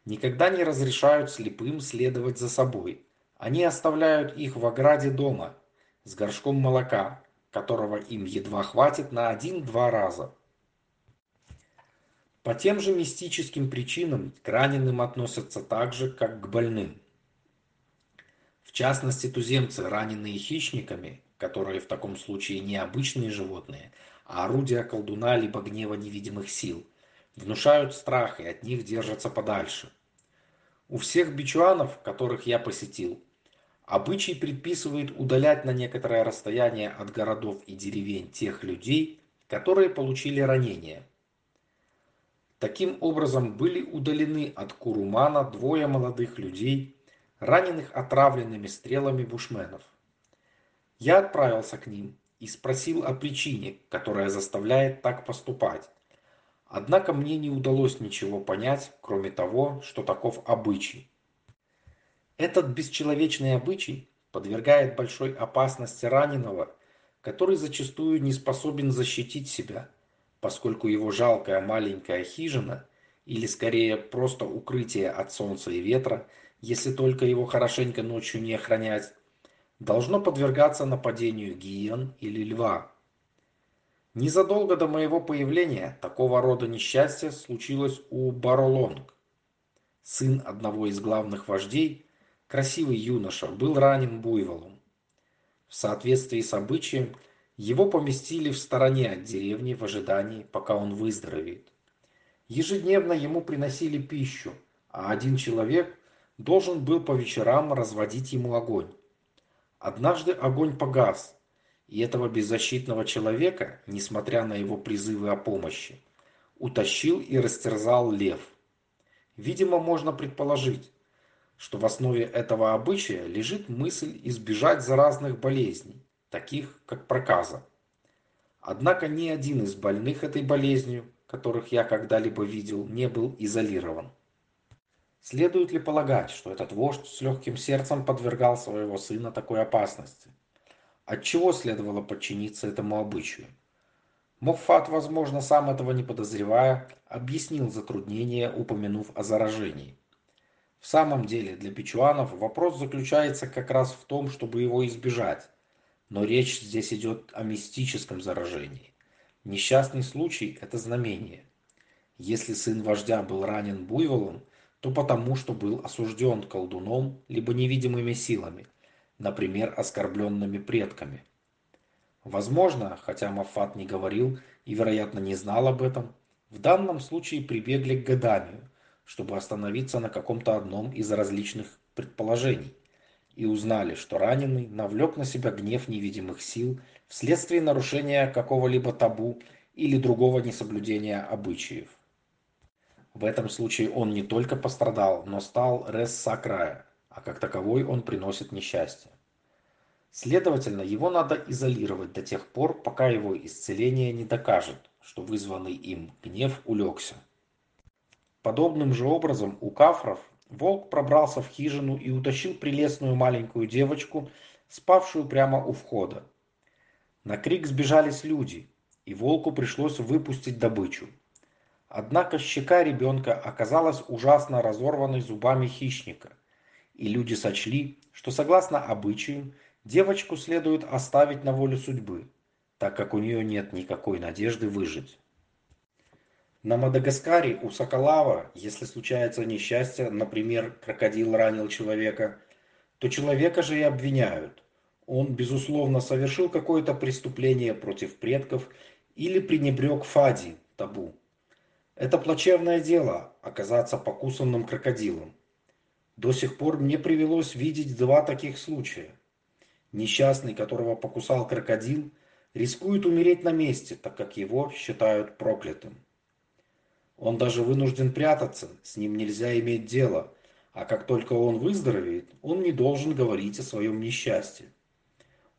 никогда не разрешают слепым следовать за собой. Они оставляют их в ограде дома с горшком молока, которого им едва хватит на один-два раза. По тем же мистическим причинам к раненым относятся так же, как к больным. В частности, туземцы, раненые хищниками, которые в таком случае не обычные животные, а орудия колдуна либо гнева невидимых сил, внушают страх и от них держатся подальше. У всех бичуанов, которых я посетил, обычай предписывает удалять на некоторое расстояние от городов и деревень тех людей, которые получили ранения – Таким образом были удалены от Курумана двое молодых людей, раненых отравленными стрелами бушменов. Я отправился к ним и спросил о причине, которая заставляет так поступать. Однако мне не удалось ничего понять, кроме того, что таков обычай. Этот бесчеловечный обычай подвергает большой опасности раненого, который зачастую не способен защитить себя – поскольку его жалкая маленькая хижина, или скорее просто укрытие от солнца и ветра, если только его хорошенько ночью не охранять, должно подвергаться нападению гиен или льва. Незадолго до моего появления такого рода несчастье случилось у Баролонг. Сын одного из главных вождей, красивый юноша, был ранен буйволом. В соответствии с обычаем, Его поместили в стороне от деревни в ожидании, пока он выздоровеет. Ежедневно ему приносили пищу, а один человек должен был по вечерам разводить ему огонь. Однажды огонь погас, и этого беззащитного человека, несмотря на его призывы о помощи, утащил и растерзал лев. Видимо, можно предположить, что в основе этого обычая лежит мысль избежать заразных болезней, таких как проказа. Однако ни один из больных этой болезнью, которых я когда-либо видел, не был изолирован. Следует ли полагать, что этот вождь с легким сердцем подвергал своего сына такой опасности? Отчего следовало подчиниться этому обычаю? Моффат, возможно, сам этого не подозревая, объяснил затруднение, упомянув о заражении. В самом деле, для пичуанов вопрос заключается как раз в том, чтобы его избежать. Но речь здесь идет о мистическом заражении. Несчастный случай – это знамение. Если сын вождя был ранен буйволом, то потому, что был осужден колдуном, либо невидимыми силами, например, оскорбленными предками. Возможно, хотя Мафат не говорил и, вероятно, не знал об этом, в данном случае прибегли к гаданию, чтобы остановиться на каком-то одном из различных предположений, и узнали, что раненый навлек на себя гнев невидимых сил вследствие нарушения какого-либо табу или другого несоблюдения обычаев. В этом случае он не только пострадал, но стал рес сакрая, а как таковой он приносит несчастье. Следовательно, его надо изолировать до тех пор, пока его исцеление не докажет, что вызванный им гнев улегся. Подобным же образом у кафров волк пробрался в хижину и утащил прелестную маленькую девочку, спавшую прямо у входа. На крик сбежались люди, и волку пришлось выпустить добычу. Однако щека ребенка оказалась ужасно разорванной зубами хищника, и люди сочли, что согласно обычаю, девочку следует оставить на волю судьбы, так как у нее нет никакой надежды выжить. На Мадагаскаре у Соколава, если случается несчастье, например, крокодил ранил человека, то человека же и обвиняют. Он, безусловно, совершил какое-то преступление против предков или пренебрег фади, табу. Это плачевное дело – оказаться покусанным крокодилом. До сих пор мне привелось видеть два таких случая. Несчастный, которого покусал крокодил, рискует умереть на месте, так как его считают проклятым. Он даже вынужден прятаться, с ним нельзя иметь дело, а как только он выздоровеет, он не должен говорить о своем несчастье.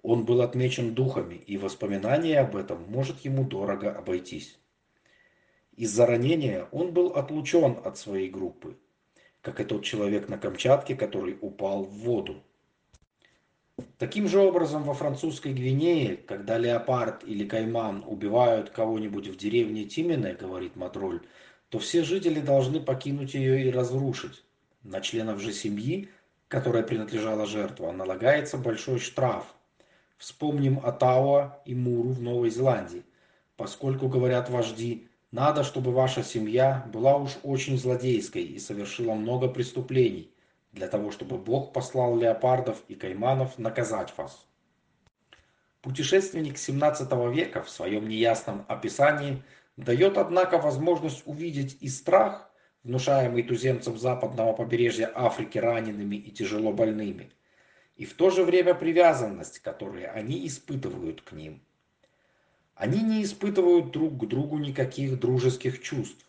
Он был отмечен духами, и воспоминание об этом может ему дорого обойтись. Из-за ранения он был отлучен от своей группы, как и тот человек на Камчатке, который упал в воду. Таким же образом во французской Гвинее, когда леопард или кайман убивают кого-нибудь в деревне Тимене, говорит Матроль, то все жители должны покинуть ее и разрушить. На членов же семьи, которой принадлежала жертва, налагается большой штраф. Вспомним Отауа и Муру в Новой Зеландии, поскольку, говорят вожди, надо, чтобы ваша семья была уж очень злодейской и совершила много преступлений, для того, чтобы Бог послал леопардов и кайманов наказать вас. Путешественник 17 века в своем неясном описании дает, однако, возможность увидеть и страх, внушаемый туземцам западного побережья Африки ранеными и тяжело больными, и в то же время привязанность, которую они испытывают к ним. Они не испытывают друг к другу никаких дружеских чувств,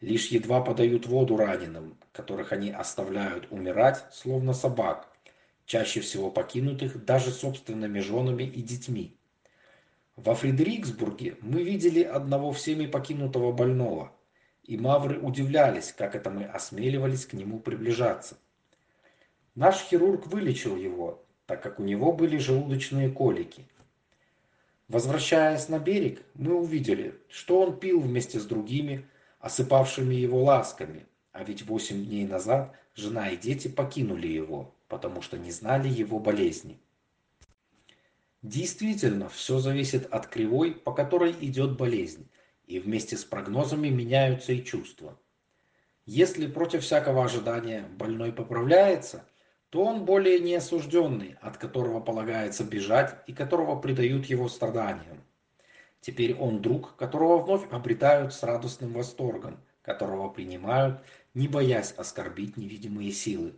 лишь едва подают воду раненым, которых они оставляют умирать, словно собак, чаще всего покинутых даже собственными женами и детьми. Во Фредериксбурге мы видели одного всеми покинутого больного, и мавры удивлялись, как это мы осмеливались к нему приближаться. Наш хирург вылечил его, так как у него были желудочные колики – Возвращаясь на берег, мы увидели, что он пил вместе с другими, осыпавшими его ласками, а ведь восемь дней назад жена и дети покинули его, потому что не знали его болезни. Действительно, все зависит от кривой, по которой идет болезнь, и вместе с прогнозами меняются и чувства. Если против всякого ожидания больной поправляется, то он более не осужденный, от которого полагается бежать и которого предают его страданиям. Теперь он друг, которого вновь обретают с радостным восторгом, которого принимают, не боясь оскорбить невидимые силы.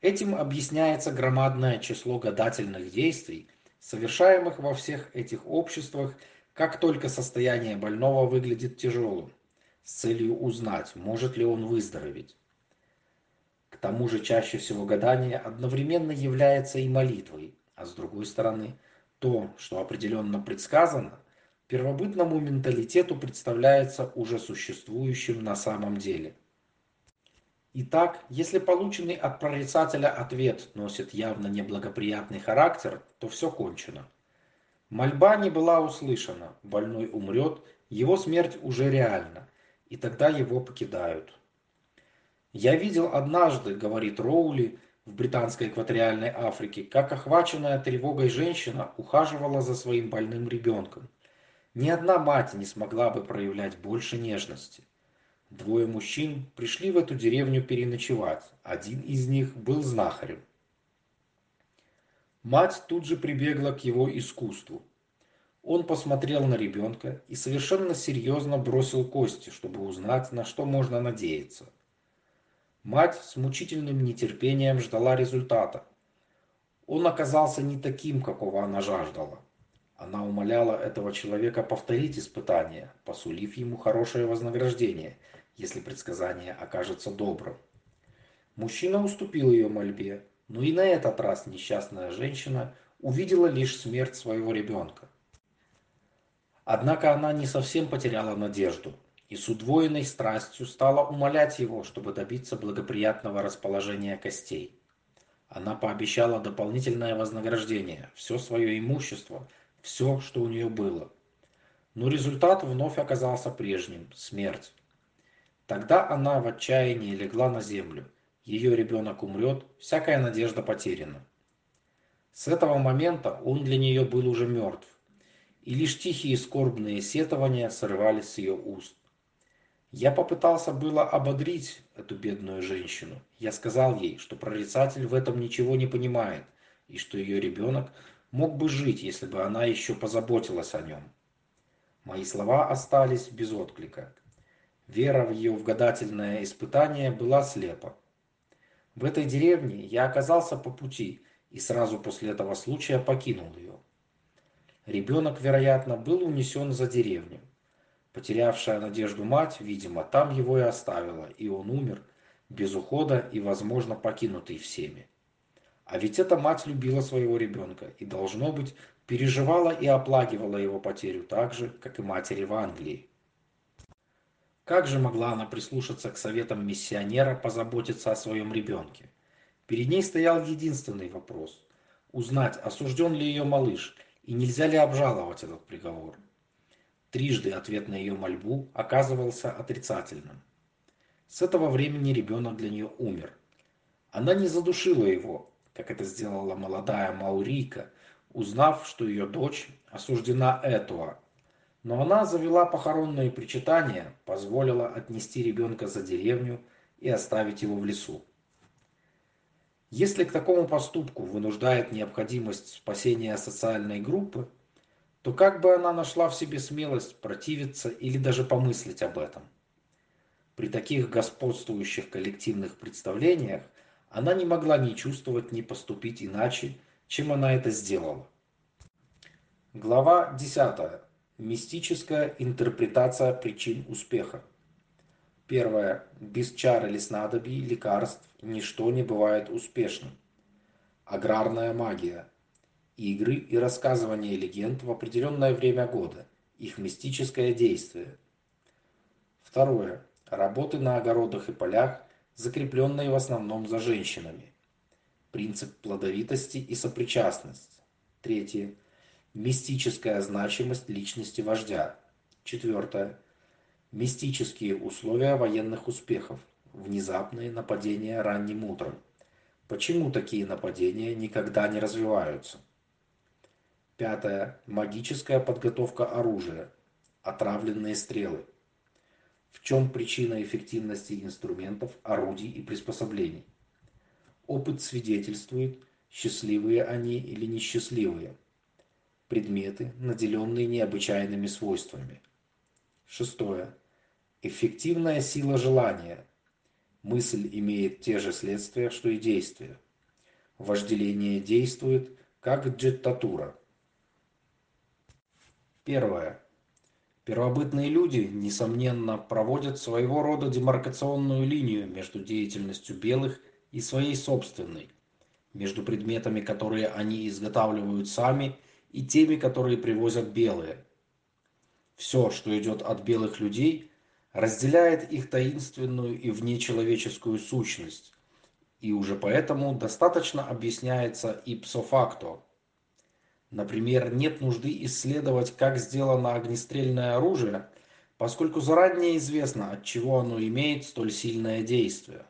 Этим объясняется громадное число гадательных действий, совершаемых во всех этих обществах, как только состояние больного выглядит тяжелым, с целью узнать, может ли он выздороветь. К тому же чаще всего гадание одновременно является и молитвой, а с другой стороны, то, что определенно предсказано, первобытному менталитету представляется уже существующим на самом деле. Итак, если полученный от прорицателя ответ носит явно неблагоприятный характер, то все кончено. Мольба не была услышана, больной умрет, его смерть уже реальна, и тогда его покидают. Я видел однажды, говорит Роули, в британской экваториальной Африке, как охваченная тревогой женщина ухаживала за своим больным ребенком. Ни одна мать не смогла бы проявлять больше нежности. Двое мужчин пришли в эту деревню переночевать. Один из них был знахарем. Мать тут же прибегла к его искусству. Он посмотрел на ребенка и совершенно серьезно бросил кости, чтобы узнать, на что можно надеяться. Мать с мучительным нетерпением ждала результата. Он оказался не таким, какого она жаждала. Она умоляла этого человека повторить испытание, посулив ему хорошее вознаграждение, если предсказание окажется добрым. Мужчина уступил ее мольбе, но и на этот раз несчастная женщина увидела лишь смерть своего ребенка. Однако она не совсем потеряла надежду и с удвоенной страстью стала умолять его, чтобы добиться благоприятного расположения костей. Она пообещала дополнительное вознаграждение, все свое имущество – все, что у нее было. Но результат вновь оказался прежним – смерть. Тогда она в отчаянии легла на землю. Ее ребенок умрет, всякая надежда потеряна. С этого момента он для нее был уже мертв, и лишь тихие скорбные сетования срывались с ее уст. Я попытался было ободрить эту бедную женщину. Я сказал ей, что прорицатель в этом ничего не понимает, и что ее ребенок мог бы жить, если бы она еще позаботилась о нем. Мои слова остались без отклика. Вера в ее вгадательное испытание была слепа. В этой деревне я оказался по пути и сразу после этого случая покинул ее. Ребенок, вероятно, был унесен за деревню. Потерявшая надежду мать, видимо, там его и оставила, и он умер, без ухода и, возможно, покинутый всеми. А ведь эта мать любила своего ребенка и, должно быть, переживала и оплакивала его потерю так же, как и матери в Англии. Как же могла она прислушаться к советам миссионера позаботиться о своем ребенке? Перед ней стоял единственный вопрос – узнать, осужден ли ее малыш и нельзя ли обжаловать этот приговор. Трижды ответ на ее мольбу оказывался отрицательным. С этого времени ребенок для нее умер. Она не задушила его, как это сделала молодая Маурика, узнав, что ее дочь осуждена Этуа. Но она завела похоронные причитания, позволила отнести ребенка за деревню и оставить его в лесу. Если к такому поступку вынуждает необходимость спасения социальной группы, то как бы она нашла в себе смелость противиться или даже помыслить об этом? При таких господствующих коллективных представлениях она не могла ни чувствовать, ни поступить иначе, чем она это сделала. Глава 10. Мистическая интерпретация причин успеха. Первое. Без чар или снадобий, лекарств, ничто не бывает успешным. Аграрная магия. Игры и рассказывание легенд в определенное время года. Их мистическое действие. Второе. Работы на огородах и полях, закрепленные в основном за женщинами. Принцип плодовитости и сопричастность. Третье. Мистическая значимость личности вождя. Четвертое. Мистические условия военных успехов. Внезапные нападения ранним утром. Почему такие нападения никогда не развиваются? Пятое. Магическая подготовка оружия. Отравленные стрелы. В чем причина эффективности инструментов, орудий и приспособлений? Опыт свидетельствует, счастливые они или несчастливые. Предметы, наделенные необычайными свойствами. Шестое. Эффективная сила желания. Мысль имеет те же следствия, что и действие. Вожделение действует, как джеттатура. Первое. Первобытные люди, несомненно, проводят своего рода демаркационную линию между деятельностью белых и своей собственной, между предметами, которые они изготавливают сами, и теми, которые привозят белые. Все, что идет от белых людей, разделяет их таинственную и внечеловеческую сущность, и уже поэтому достаточно объясняется facto. Например, нет нужды исследовать, как сделано огнестрельное оружие, поскольку заранее известно, от чего оно имеет столь сильное действие.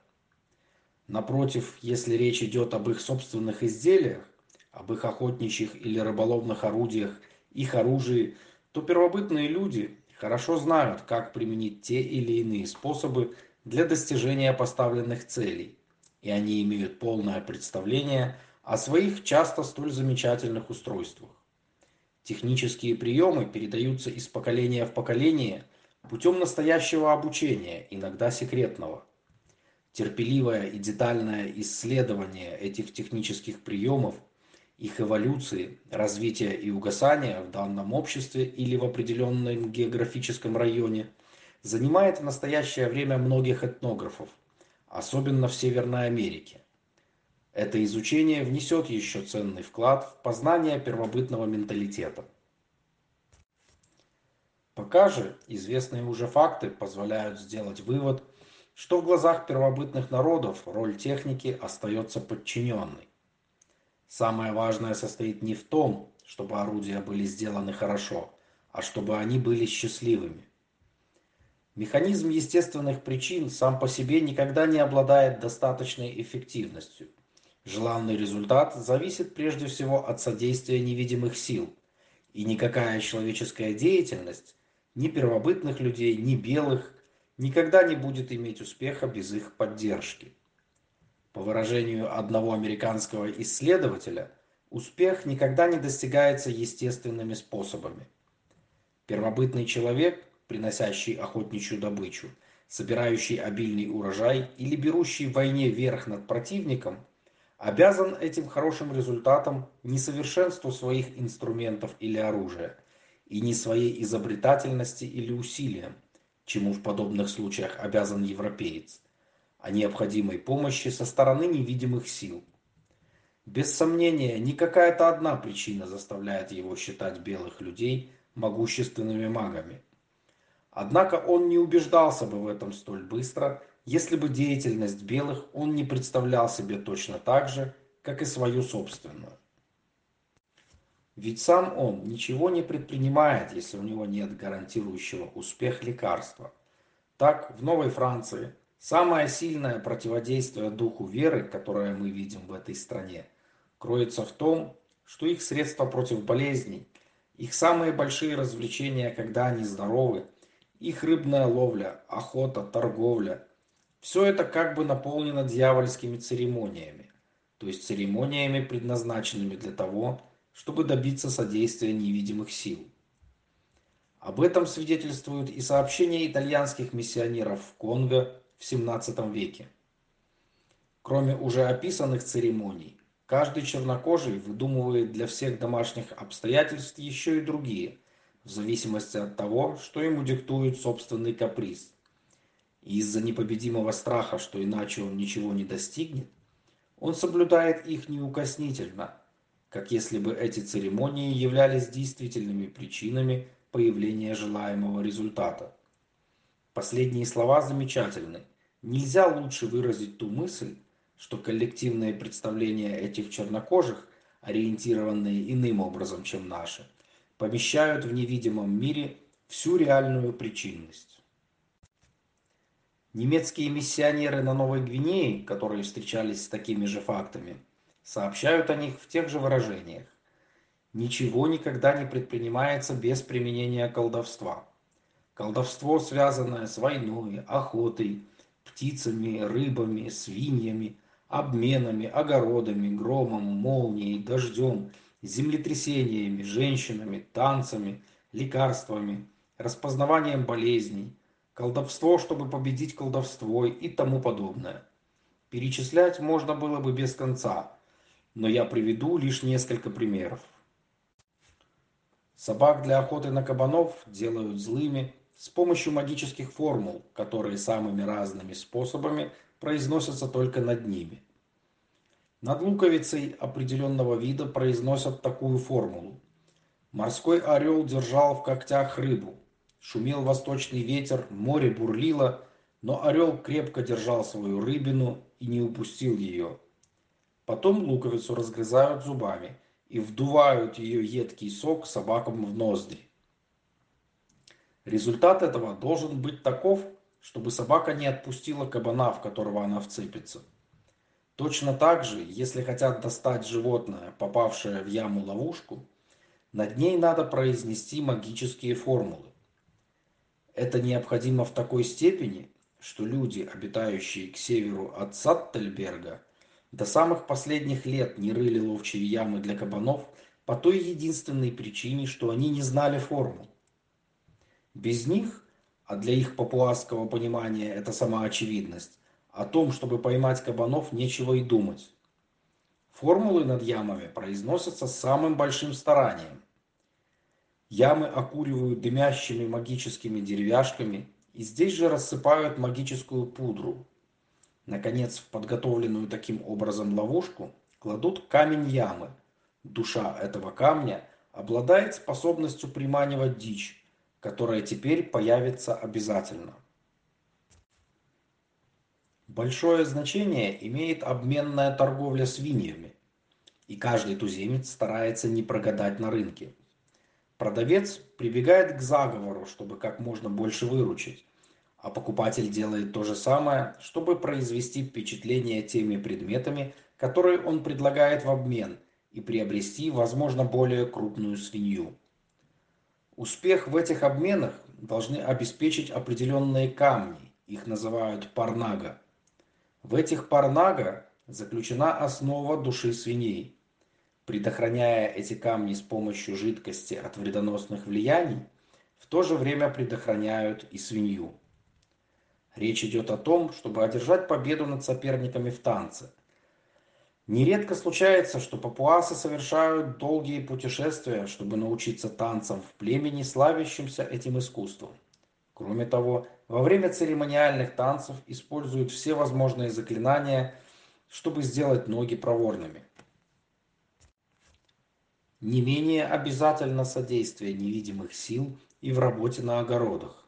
Напротив, если речь идет об их собственных изделиях, об их охотничьих или рыболовных орудиях, их оружии, то первобытные люди хорошо знают, как применить те или иные способы для достижения поставленных целей, и они имеют полное представление о своих часто столь замечательных устройствах. Технические приемы передаются из поколения в поколение путем настоящего обучения, иногда секретного. Терпеливое и детальное исследование этих технических приемов, их эволюции, развития и угасания в данном обществе или в определенном географическом районе занимает в настоящее время многих этнографов – особенно в Северной Америке. Это изучение внесет еще ценный вклад в познание первобытного менталитета. Пока же известные уже факты позволяют сделать вывод, что в глазах первобытных народов роль техники остается подчиненной. Самое важное состоит не в том, чтобы орудия были сделаны хорошо, а чтобы они были счастливыми. Механизм естественных причин сам по себе никогда не обладает достаточной эффективностью. Желанный результат зависит прежде всего от содействия невидимых сил, и никакая человеческая деятельность, ни первобытных людей, ни белых, никогда не будет иметь успеха без их поддержки. По выражению одного американского исследователя, успех никогда не достигается естественными способами. Первобытный человек – приносящий охотничью добычу, собирающий обильный урожай или берущий в войне верх над противником, обязан этим хорошим результатом не совершенству своих инструментов или оружия, и не своей изобретательности или усилиям, чему в подобных случаях обязан европеец, а необходимой помощи со стороны невидимых сил. Без сомнения, не какая-то одна причина заставляет его считать белых людей могущественными магами – Однако он не убеждался бы в этом столь быстро, если бы деятельность белых он не представлял себе точно так же, как и свою собственную. Ведь сам он ничего не предпринимает, если у него нет гарантирующего успех лекарства. Так, в Новой Франции самое сильное противодействие духу веры, которое мы видим в этой стране, кроется в том, что их средства против болезней, их самые большие развлечения, когда они здоровы, их рыбная ловля, охота, торговля. Все это как бы наполнено дьявольскими церемониями, то есть церемониями, предназначенными для того, чтобы добиться содействия невидимых сил. Об этом свидетельствуют и сообщения итальянских миссионеров в Конго в XVII веке. Кроме уже описанных церемоний, каждый чернокожий выдумывает для всех домашних обстоятельств еще и другие, в зависимости от того, что ему диктует собственный каприз. Из-за непобедимого страха, что иначе он ничего не достигнет, он соблюдает их неукоснительно, как если бы эти церемонии являлись действительными причинами появления желаемого результата. Последние слова замечательны. Нельзя лучше выразить ту мысль, что коллективные представления этих чернокожих, ориентированные иным образом, чем наши, помещают в невидимом мире всю реальную причинность. Немецкие миссионеры на Новой Гвинее, которые встречались с такими же фактами, сообщают о них в тех же выражениях. Ничего никогда не предпринимается без применения колдовства. Колдовство, связанное с войной, охотой, птицами, рыбами, свиньями, обменами, огородами, громом, молнией, дождем, землетрясениями, женщинами, танцами, лекарствами, распознаванием болезней, колдовство, чтобы победить колдовство и тому подобное. Перечислять можно было бы без конца, но я приведу лишь несколько примеров. Собак для охоты на кабанов делают злыми с помощью магических формул, которые самыми разными способами произносятся только над ними. Над луковицей определенного вида произносят такую формулу. Морской орел держал в когтях рыбу. Шумел восточный ветер, море бурлило, но орел крепко держал свою рыбину и не упустил ее. Потом луковицу разгрызают зубами и вдувают ее едкий сок собакам в ноздри. Результат этого должен быть таков, чтобы собака не отпустила кабана, в которого она вцепится. Точно так же, если хотят достать животное, попавшее в яму-ловушку, над ней надо произнести магические формулы. Это необходимо в такой степени, что люди, обитающие к северу от Саттельберга, до самых последних лет не рыли ловчие ямы для кабанов по той единственной причине, что они не знали формул. Без них, а для их папуасского понимания это сама очевидность, о том, чтобы поймать кабанов, нечего и думать. Формулы над ямами произносятся с самым большим старанием. Ямы окуривают дымящими магическими деревяшками, и здесь же рассыпают магическую пудру. Наконец, в подготовленную таким образом ловушку кладут камень ямы. Душа этого камня обладает способностью приманивать дичь, которая теперь появится обязательно. Большое значение имеет обменная торговля свиньями, и каждый туземец старается не прогадать на рынке. Продавец прибегает к заговору, чтобы как можно больше выручить, а покупатель делает то же самое, чтобы произвести впечатление теми предметами, которые он предлагает в обмен, и приобрести, возможно, более крупную свинью. Успех в этих обменах должны обеспечить определенные камни, их называют парнага. В этих парнага заключена основа души свиней. Предохраняя эти камни с помощью жидкости от вредоносных влияний, в то же время предохраняют и свинью. Речь идет о том, чтобы одержать победу над соперниками в танце – Нередко случается, что папуасы совершают долгие путешествия, чтобы научиться танцам в племени, славящемся этим искусством. Кроме того, во время церемониальных танцев используют все возможные заклинания, чтобы сделать ноги проворными. Не менее обязательно содействие невидимых сил и в работе на огородах.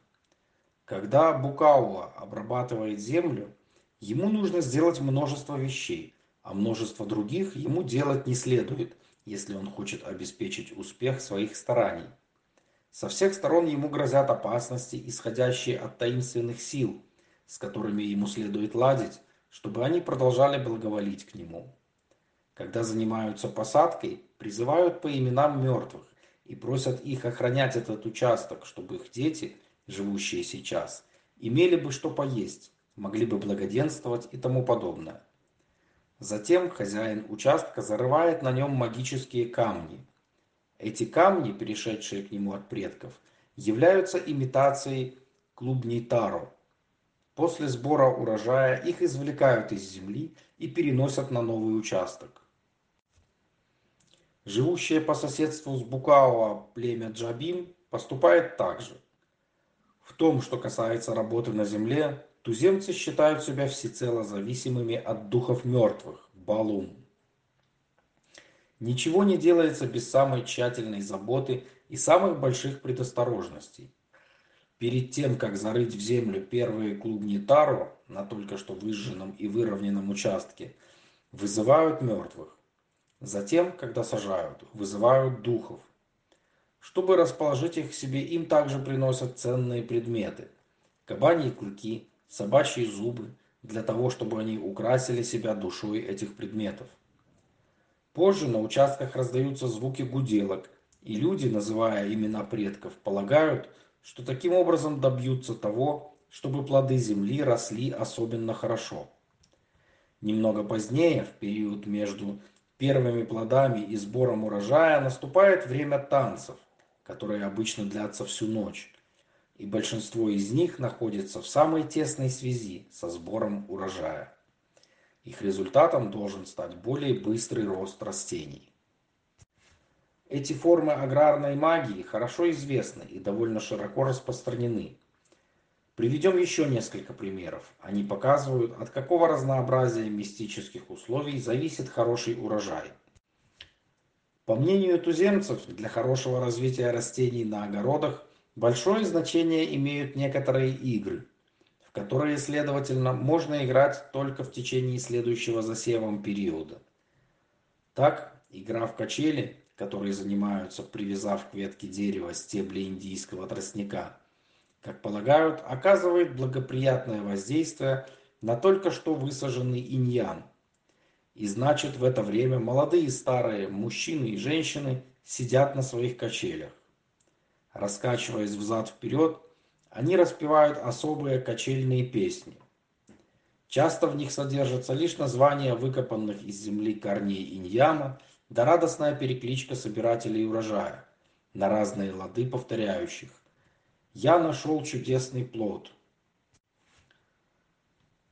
Когда Букауа обрабатывает землю, ему нужно сделать множество вещей, а множество других ему делать не следует, если он хочет обеспечить успех своих стараний. Со всех сторон ему грозят опасности, исходящие от таинственных сил, с которыми ему следует ладить, чтобы они продолжали благоволить к нему. Когда занимаются посадкой, призывают по именам мертвых и просят их охранять этот участок, чтобы их дети, живущие сейчас, имели бы что поесть, могли бы благоденствовать и тому подобное. Затем хозяин участка зарывает на нем магические камни. Эти камни, перешедшие к нему от предков, являются имитацией клубней таро. После сбора урожая их извлекают из земли и переносят на новый участок. Живущее по соседству с Букауа племя Джабин поступает так же. В том, что касается работы на земле, Туземцы считают себя всецело зависимыми от духов мертвых, балум. Ничего не делается без самой тщательной заботы и самых больших предосторожностей. Перед тем, как зарыть в землю первые клубни тару на только что выжженном и выровненном участке, вызывают мертвых. Затем, когда сажают, вызывают духов. Чтобы расположить их к себе, им также приносят ценные предметы. Кабаньи клыки, собачьи зубы, для того, чтобы они украсили себя душой этих предметов. Позже на участках раздаются звуки гуделок, и люди, называя имена предков, полагают, что таким образом добьются того, чтобы плоды земли росли особенно хорошо. Немного позднее, в период между первыми плодами и сбором урожая, наступает время танцев, которые обычно длятся всю ночь, и большинство из них находится в самой тесной связи со сбором урожая. Их результатом должен стать более быстрый рост растений. Эти формы аграрной магии хорошо известны и довольно широко распространены. Приведем еще несколько примеров. Они показывают, от какого разнообразия мистических условий зависит хороший урожай. По мнению туземцев, для хорошего развития растений на огородах большое значение имеют некоторые игры, в которые, следовательно, можно играть только в течение следующего засевом периода. Так, игра в качели которые занимаются, привязав к ветке дерева стебли индийского тростника, как полагают, оказывает благоприятное воздействие на только что высаженный иньян. И значит, в это время молодые и старые, мужчины и женщины сидят на своих качелях. Раскачиваясь взад-вперед, они распевают особые качельные песни. Часто в них содержатся лишь названия выкопанных из земли корней иньяна – да радостная перекличка собирателей урожая, на разные лады повторяющих «Я нашел чудесный плод».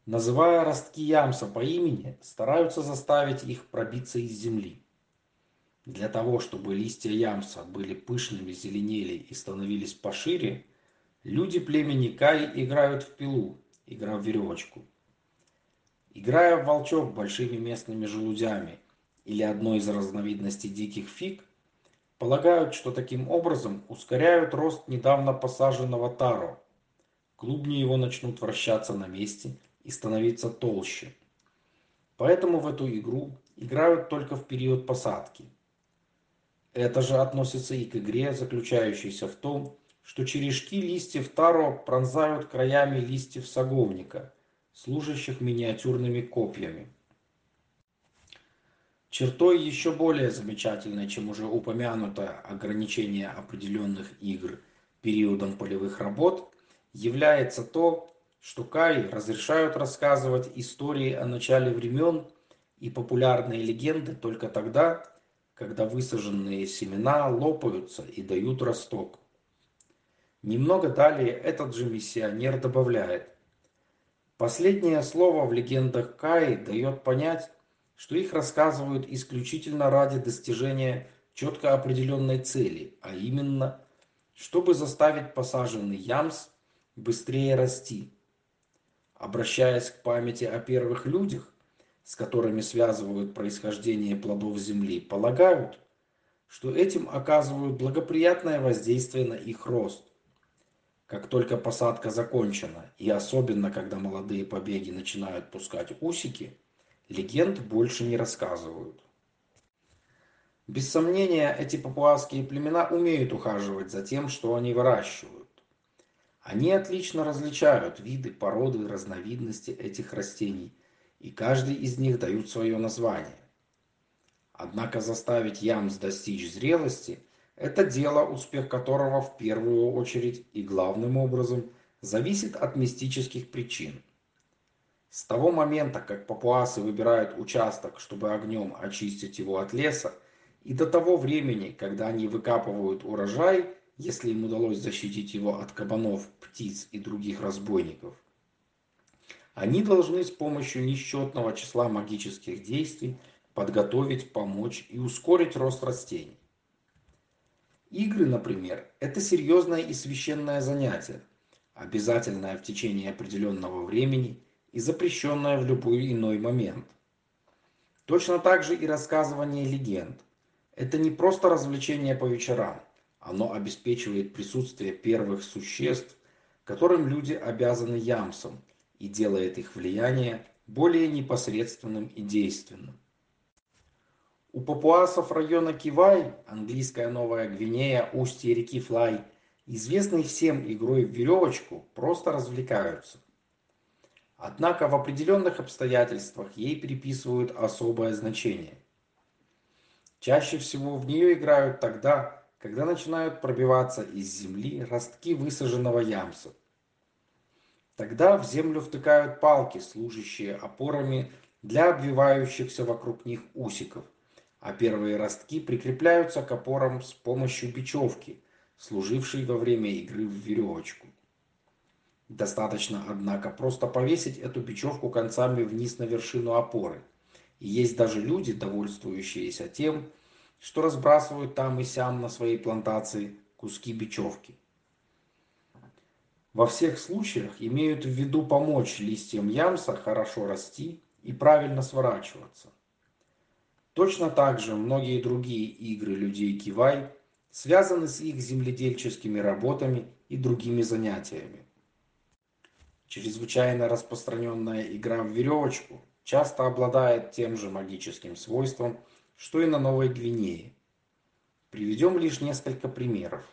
Называя ростки ямса по имени, стараются заставить их пробиться из земли. Для того, чтобы листья ямса были пышными, зеленели и становились пошире, люди племени Кай играют в пилу, игра в веревочку. Играя в волчок большими местными желудями или одной из разновидностей диких фиг, полагают, что таким образом ускоряют рост недавно посаженного таро. Клубни его начнут вращаться на месте и становиться толще. Поэтому в эту игру играют только в период посадки. Это же относится и к игре, заключающейся в том, что черешки листьев таро пронзают краями листьев саговника, служащих миниатюрными копьями. Чертой еще более замечательной, чем уже упомянутое ограничение определенных игр периодом полевых работ, является то, что Кай разрешают рассказывать истории о начале времен и популярные легенды только тогда, когда высаженные семена лопаются и дают росток. Немного далее этот же миссионер добавляет. Последнее слово в легендах Каи дает понять, что их рассказывают исключительно ради достижения четко определенной цели, а именно, чтобы заставить посаженный ямс быстрее расти. Обращаясь к памяти о первых людях, с которыми связывают происхождение плодов земли, полагают, что этим оказывают благоприятное воздействие на их рост. Как только посадка закончена, и особенно когда молодые побеги начинают пускать усики, легенд больше не рассказывают. Без сомнения, эти папуасские племена умеют ухаживать за тем, что они выращивают. Они отлично различают виды, породы, разновидности этих растений, и каждый из них дают свое название. Однако заставить ямс достичь зрелости – это дело, успех которого в первую очередь и главным образом зависит от мистических причин – с того момента, как папуасы выбирают участок, чтобы огнем очистить его от леса, и до того времени, когда они выкапывают урожай, если им удалось защитить его от кабанов, птиц и других разбойников, они должны с помощью несчетного числа магических действий подготовить, помочь и ускорить рост растений. Игры, например, это серьезное и священное занятие, обязательное в течение определенного времени – и запрещенное в любой иной момент. Точно так же и рассказывание легенд. Это не просто развлечение по вечерам. Оно обеспечивает присутствие первых существ, которым люди обязаны ямсом, и делает их влияние более непосредственным и действенным. У папуасов района Кивай, английская Новая Гвинея, устье реки Флай, известные всем игрой в веревочку, просто развлекаются – Однако в определенных обстоятельствах ей приписывают особое значение. Чаще всего в нее играют тогда, когда начинают пробиваться из земли ростки высаженного ямса. Тогда в землю втыкают палки, служащие опорами для обвивающихся вокруг них усиков, а первые ростки прикрепляются к опорам с помощью бечевки, служившей во время игры в веревочку. Достаточно, однако, просто повесить эту бечевку концами вниз на вершину опоры. И есть даже люди, довольствующиеся тем, что разбрасывают там и сям на своей плантации куски бечевки. Во всех случаях имеют в виду помочь листьям ямса хорошо расти и правильно сворачиваться. Точно так же многие другие игры людей Кивай связаны с их земледельческими работами и другими занятиями. Чрезвычайно распространенная игра в веревочку часто обладает тем же магическим свойством, что и на Новой Гвинее. Приведем лишь несколько примеров.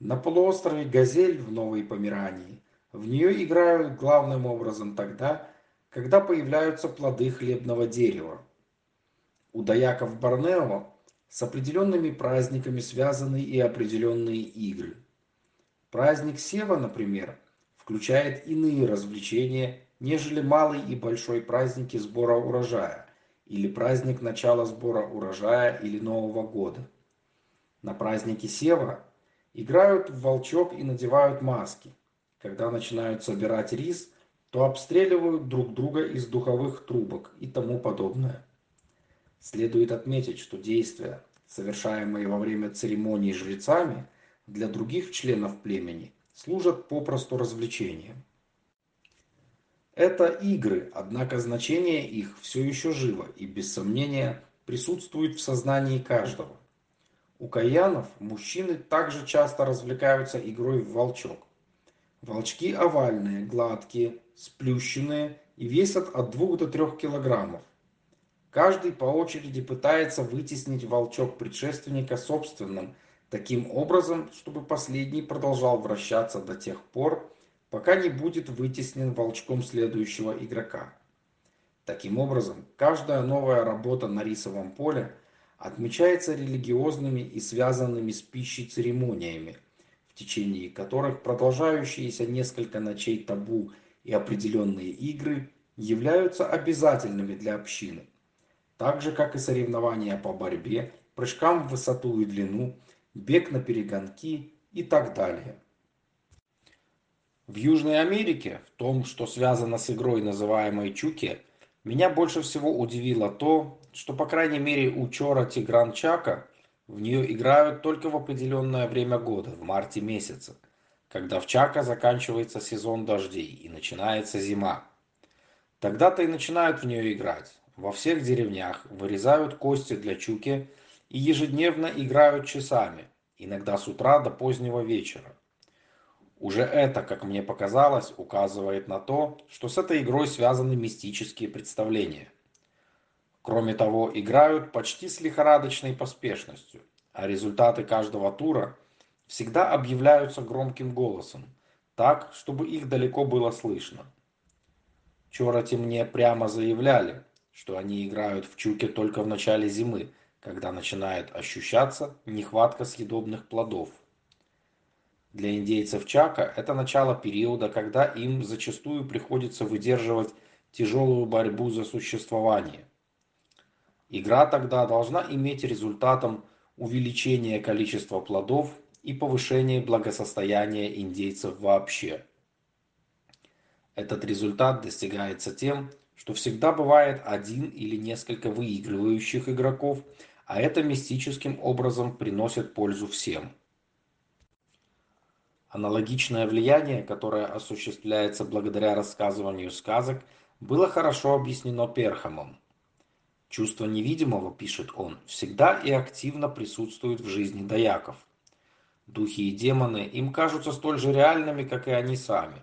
На полуострове Газель в Новой Померании в нее играют главным образом тогда, когда появляются плоды хлебного дерева. У даяков Борнео с определенными праздниками связаны и определенные игры. Праздник Сева, например, включает иные развлечения, нежели малый и большой праздники сбора урожая или праздник начала сбора урожая или Нового года. На празднике Сева играют в волчок и надевают маски. Когда начинают собирать рис, то обстреливают друг друга из духовых трубок и тому подобное. Следует отметить, что действия, совершаемые во время церемоний жрецами, для других членов племени служат попросту развлечением. Это игры, однако значение их все еще живо и, без сомнения, присутствует в сознании каждого. У каянов мужчины также часто развлекаются игрой в волчок. Волчки овальные, гладкие, сплющенные и весят от 2 до 3 килограммов. Каждый по очереди пытается вытеснить волчок предшественника собственным, таким образом, чтобы последний продолжал вращаться до тех пор, пока не будет вытеснен волчком следующего игрока. Таким образом, каждая новая работа на рисовом поле отмечается религиозными и связанными с пищей церемониями, в течение которых продолжающиеся несколько ночей табу и определенные игры являются обязательными для общины, так же как и соревнования по борьбе, прыжкам в высоту и длину, бег на перегонки и так далее. В Южной Америке, в том, что связано с игрой, называемой чуки, меня больше всего удивило то, что, по крайней мере, у Чора Тигранчака в нее играют только в определенное время года, в марте месяце, когда в Чака заканчивается сезон дождей и начинается зима. Тогда-то и начинают в нее играть. Во всех деревнях вырезают кости для чуки и ежедневно играют часами, иногда с утра до позднего вечера. Уже это, как мне показалось, указывает на то, что с этой игрой связаны мистические представления. Кроме того, играют почти с лихорадочной поспешностью, а результаты каждого тура всегда объявляются громким голосом, так, чтобы их далеко было слышно. Чороти мне прямо заявляли, что они играют в чуке только в начале зимы, когда начинает ощущаться нехватка съедобных плодов. Для индейцев Чака это начало периода, когда им зачастую приходится выдерживать тяжелую борьбу за существование. Игра тогда должна иметь результатом увеличение количества плодов и повышение благосостояния индейцев вообще. Этот результат достигается тем, что всегда бывает один или несколько выигрывающих игроков, а это мистическим образом приносит пользу всем. Аналогичное влияние, которое осуществляется благодаря рассказыванию сказок, было хорошо объяснено Перхамом. Чувство невидимого, пишет он, всегда и активно присутствует в жизни даяков. Духи и демоны им кажутся столь же реальными, как и они сами.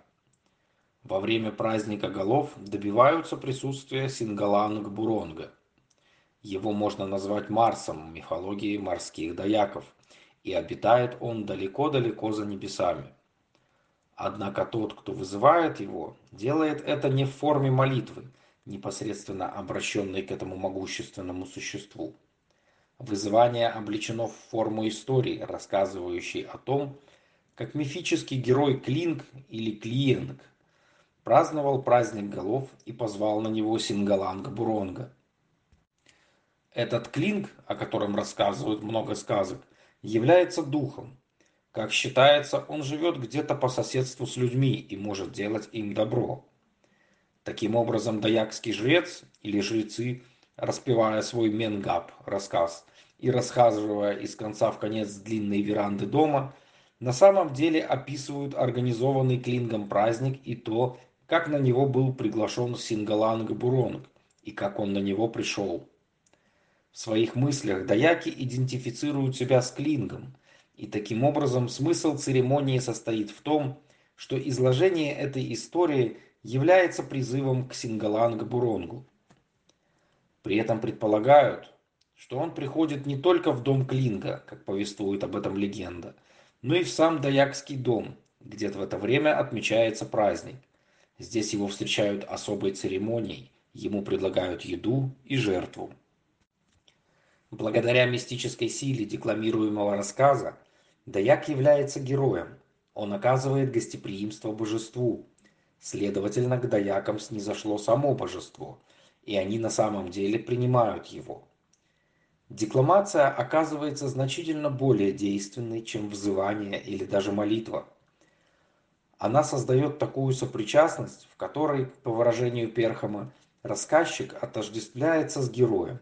Во время праздника голов добиваются присутствия Сингаланг-Буронга. Его можно назвать Марсом в мифологии морских даяков – и обитает он далеко-далеко за небесами. Однако тот, кто вызывает его, делает это не в форме молитвы, непосредственно обращенной к этому могущественному существу. Вызывание облечено в форму истории, рассказывающей о том, как мифический герой Клинк или Клиенг праздновал праздник голов и позвал на него Сингаланга-Буронга. Этот клинг, о котором рассказывают много сказок, является духом. Как считается, он живет где-то по соседству с людьми и может делать им добро. Таким образом, даякский жрец или жрецы, распевая свой менгап, рассказ, и расхаживая из конца в конец длинной веранды дома, на самом деле описывают организованный клингом праздник и то, как на него был приглашен Сингаланг Буронг и как он на него пришел. В своих мыслях даяки идентифицируют себя с клингом, и таким образом смысл церемонии состоит в том, что изложение этой истории является призывом к Сингаланг-Буронгу. При этом предполагают, что он приходит не только в дом Клинга, как повествует об этом легенда, но и в сам Даякский дом, где в это время отмечается праздник. Здесь его встречают особой церемонией, ему предлагают еду и жертву. Благодаря мистической силе декламируемого рассказа, Даяк является героем. Он оказывает гостеприимство божеству. Следовательно, к Даякам снизошло само божество, и они на самом деле принимают его. Декламация оказывается значительно более действенной, чем взывание или даже молитва. Она создает такую сопричастность, в которой, по выражению Перхама, рассказчик отождествляется с героем.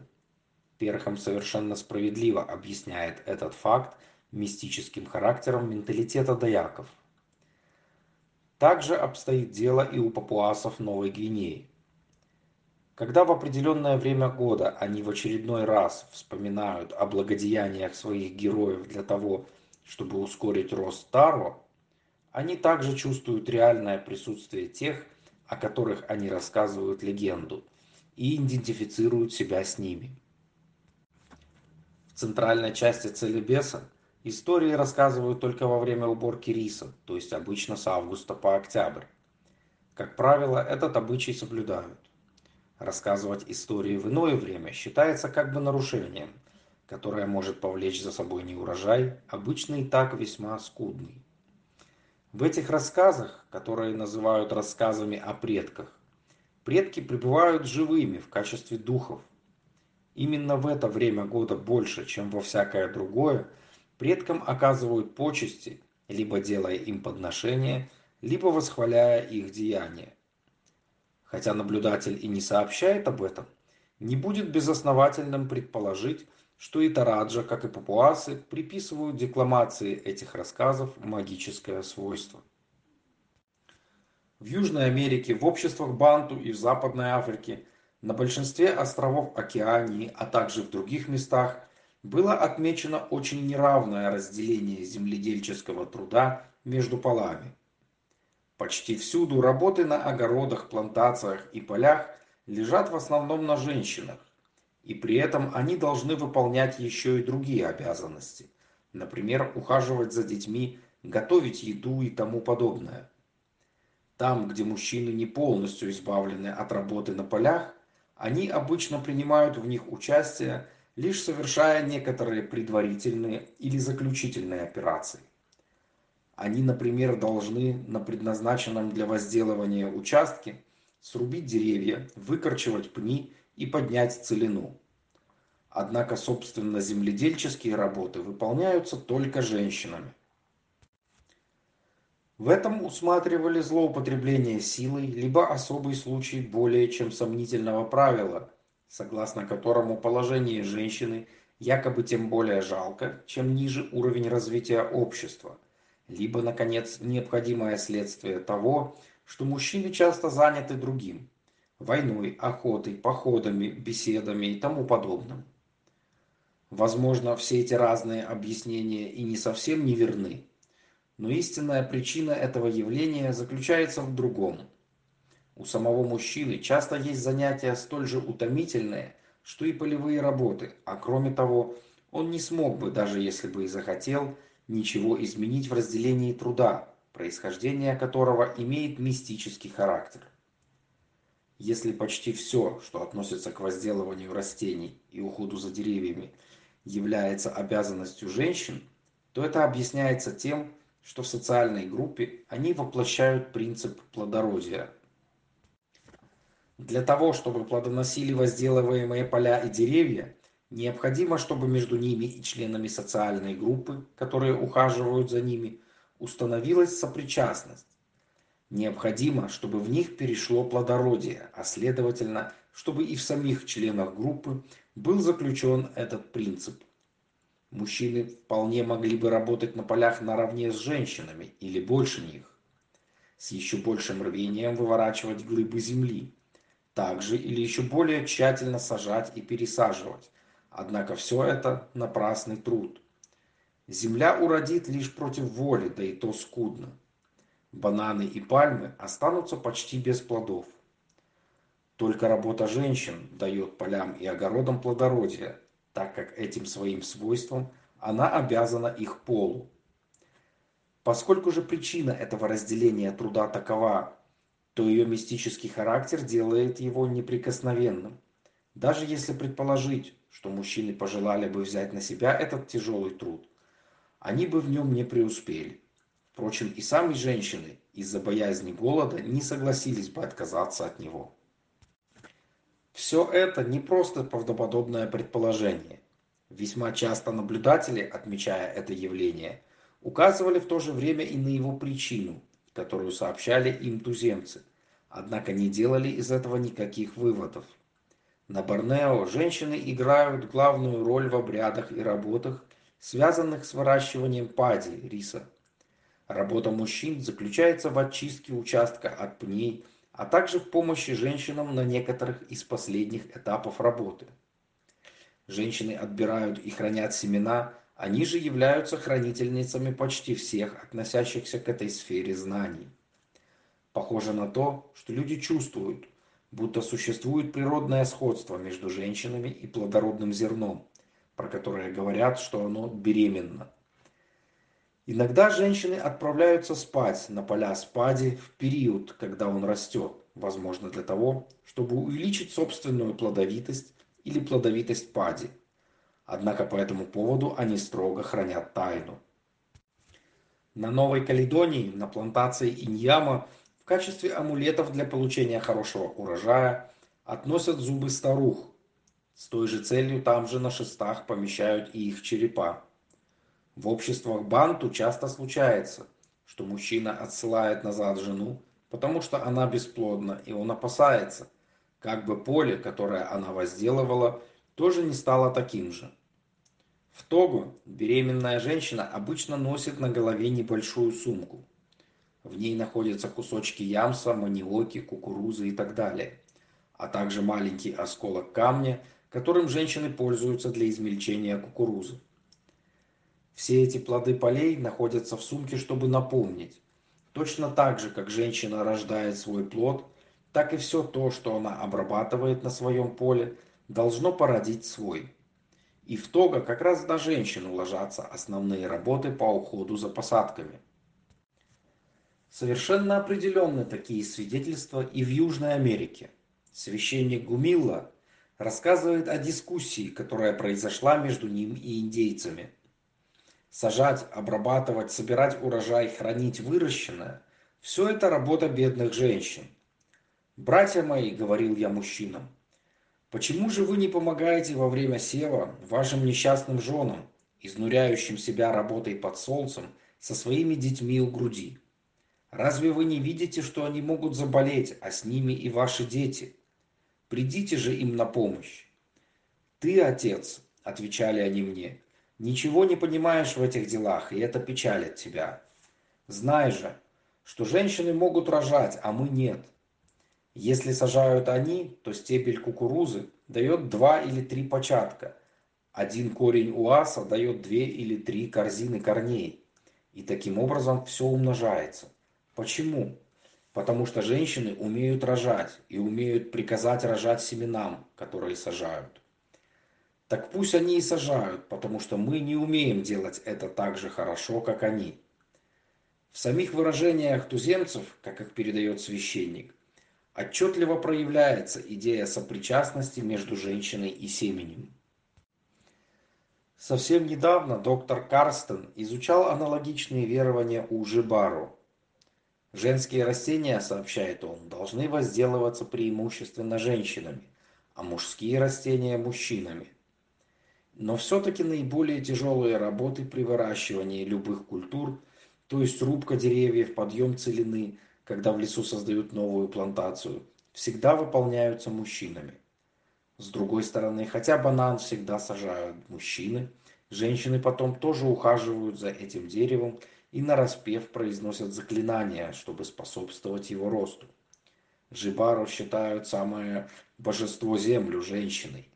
Перхам совершенно справедливо объясняет этот факт мистическим характером менталитета даяков. Также обстоит дело и у папуасов Новой Гвинеи. Когда в определенное время года они в очередной раз вспоминают о благодеяниях своих героев для того, чтобы ускорить рост Таро, они также чувствуют реальное присутствие тех, о которых они рассказывают легенду, и идентифицируют себя с ними. Центральной части Целебеса истории рассказывают только во время уборки риса, то есть обычно с августа по октябрь. Как правило, этот обычай соблюдают. Рассказывать истории в иное время считается как бы нарушением, которое может повлечь за собой неурожай, обычно и так весьма скудный. В этих рассказах, которые называют рассказами о предках, предки пребывают живыми в качестве духов. Именно в это время года больше, чем во всякое другое, предкам оказывают почести, либо делая им подношения, либо восхваляя их деяния. Хотя наблюдатель и не сообщает об этом, не будет безосновательным предположить, что и Тараджа, как и папуасы, приписывают декламации этих рассказов магическое свойство. В Южной Америке, в обществах Банту и в Западной Африке, на большинстве островов Океании, а также в других местах, было отмечено очень неравное разделение земледельческого труда между полами. Почти всюду работы на огородах, плантациях и полях лежат в основном на женщинах, и при этом они должны выполнять еще и другие обязанности. Например, ухаживать за детьми, готовить еду и тому подобное. Там, где мужчины не полностью избавлены от работы на полях, они обычно принимают в них участие, лишь совершая некоторые предварительные или заключительные операции. Они, например, должны на предназначенном для возделывания участке срубить деревья, выкорчевать пни и поднять целину. Однако, собственно, земледельческие работы выполняются только женщинами. В этом усматривали злоупотребление силой, либо особый случай более чем сомнительного правила, согласно которому положение женщины якобы тем более жалко, чем ниже уровень развития общества, либо, наконец, необходимое следствие того, что мужчины часто заняты другим, войной, охотой, походами, беседами и тому подобным. Возможно, все эти разные объяснения и не совсем не верны, но истинная причина этого явления заключается в другом. У самого мужчины часто есть занятия столь же утомительные, что и полевые работы, а кроме того, он не смог бы, даже если бы и захотел, ничего изменить в разделении труда, происхождение которого имеет мистический характер. Если почти все, что относится к возделыванию растений и уходу за деревьями, является обязанностью женщин, то это объясняется тем, что в социальной группе они воплощают принцип плодородия. Для того, чтобы плодоносили возделываемые поля и деревья, необходимо, чтобы между ними и членами социальной группы, которые ухаживают за ними, установилась сопричастность. Необходимо, чтобы в них перешло плодородие, а следовательно, чтобы и в самих членах группы был заключен этот принцип. Мужчины вполне могли бы работать на полях наравне с женщинами или больше них, с еще большим рвением выворачивать глыбы земли, также или еще более тщательно сажать и пересаживать. Однако все это напрасный труд. Земля уродит лишь против воли, да и то скудно. Бананы и пальмы останутся почти без плодов. Только работа женщин дает полям и огородам плодородие, так как этим своим свойством она обязана их полу. Поскольку же причина этого разделения труда такова, то ее мистический характер делает его неприкосновенным. Даже если предположить, что мужчины пожелали бы взять на себя этот тяжелый труд, они бы в нем не преуспели. Впрочем, и сами женщины из-за боязни голода не согласились бы отказаться от него. Все это не просто правдоподобное предположение. Весьма часто наблюдатели, отмечая это явление, указывали в то же время и на его причину, которую сообщали им туземцы, однако не делали из этого никаких выводов. На Борнео женщины играют главную роль в обрядах и работах, связанных с выращиванием пади, риса. Работа мужчин заключается в очистке участка от пней, а также в помощи женщинам на некоторых из последних этапов работы. Женщины отбирают и хранят семена, они же являются хранительницами почти всех относящихся к этой сфере знаний. Похоже на то, что люди чувствуют, будто существует природное сходство между женщинами и плодородным зерном, про которое говорят, что оно беременно. Иногда женщины отправляются спать на поля спади в период, когда он растет, возможно для того, чтобы увеличить собственную плодовитость или плодовитость пади. Однако по этому поводу они строго хранят тайну. На Новой Каледонии, на плантации Иньяма, качестве амулетов для получения хорошего урожая относят зубы старух. С той же целью там же на шестах помещают и их черепа. В обществах банту часто случается, что мужчина отсылает назад жену, потому что она бесплодна, и он опасается, как бы поле, которое она возделывала, тоже не стало таким же. В Тогу беременная женщина обычно носит на голове небольшую сумку. В ней находятся кусочки ямса, маниоки, кукурузы и так далее, а также маленький осколок камня, которым женщины пользуются для измельчения кукурузы. Все эти плоды полей находятся в сумке, чтобы напомнить. Точно так же, как женщина рождает свой плод, так и все то, что она обрабатывает на своем поле, должно породить свой. И в того как раз на женщину ложатся основные работы по уходу за посадками. Совершенно определенны такие свидетельства и в Южной Америке. Священник Гумилла рассказывает о дискуссии, которая произошла между ним и индейцами. Сажать, обрабатывать, собирать урожай, хранить выращенное – все это работа бедных женщин. «Братья мои», – говорил я мужчинам, – «почему же вы не помогаете во время сева вашим несчастным женам, изнуряющим себя работой под солнцем со своими детьми у груди?» Разве вы не видите, что они могут заболеть, а с ними и ваши дети? Придите же им на помощь. Ты, отец, отвечали они мне, ничего не понимаешь в этих делах, и это печалит тебя. Знай же, что женщины могут рожать, а мы нет. Если сажают они, то стебель кукурузы дает два или три початка. Один корень уаса дает две или три корзины корней. И таким образом все умножается. Почему? Потому что женщины умеют рожать и умеют приказать рожать семенам, которые сажают. Так пусть они и сажают, потому что мы не умеем делать это так же хорошо, как они. В самих выражениях туземцев, как их передает священник, отчетливо проявляется идея сопричастности между женщиной и семенем. Совсем недавно доктор Карстен изучал аналогичные верования у Жибару, Женские растения, сообщает он, должны возделываться преимущественно женщинами, а мужские растения – мужчинами. Но все-таки наиболее тяжелые работы при выращивании любых культур, то есть рубка деревьев, подъем целины, когда в лесу создают новую плантацию, всегда выполняются мужчинами. С другой стороны, хотя банан всегда сажают мужчины, женщины потом тоже ухаживают за этим деревом и нараспев произносят заклинания, чтобы способствовать его росту. Жибару считают самое божество землю женщиной.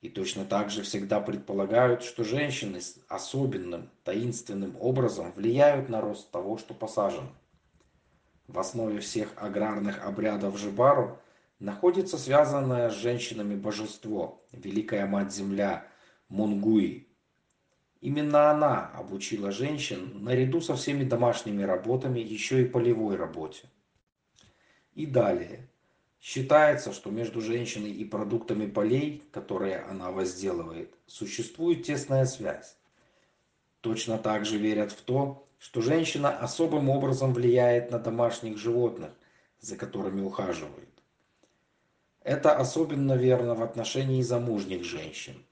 И точно так же всегда предполагают, что женщины с особенным, таинственным образом влияют на рост того, что посажено. В основе всех аграрных обрядов Жибару находится связанное с женщинами божество, Великая Мать-Земля, Мунгуи. Именно она обучила женщин наряду со всеми домашними работами еще и полевой работе. И далее. Считается, что между женщиной и продуктами полей, которые она возделывает, существует тесная связь. Точно так же верят в то, что женщина особым образом влияет на домашних животных, за которыми ухаживает. Это особенно верно в отношении замужних женщин.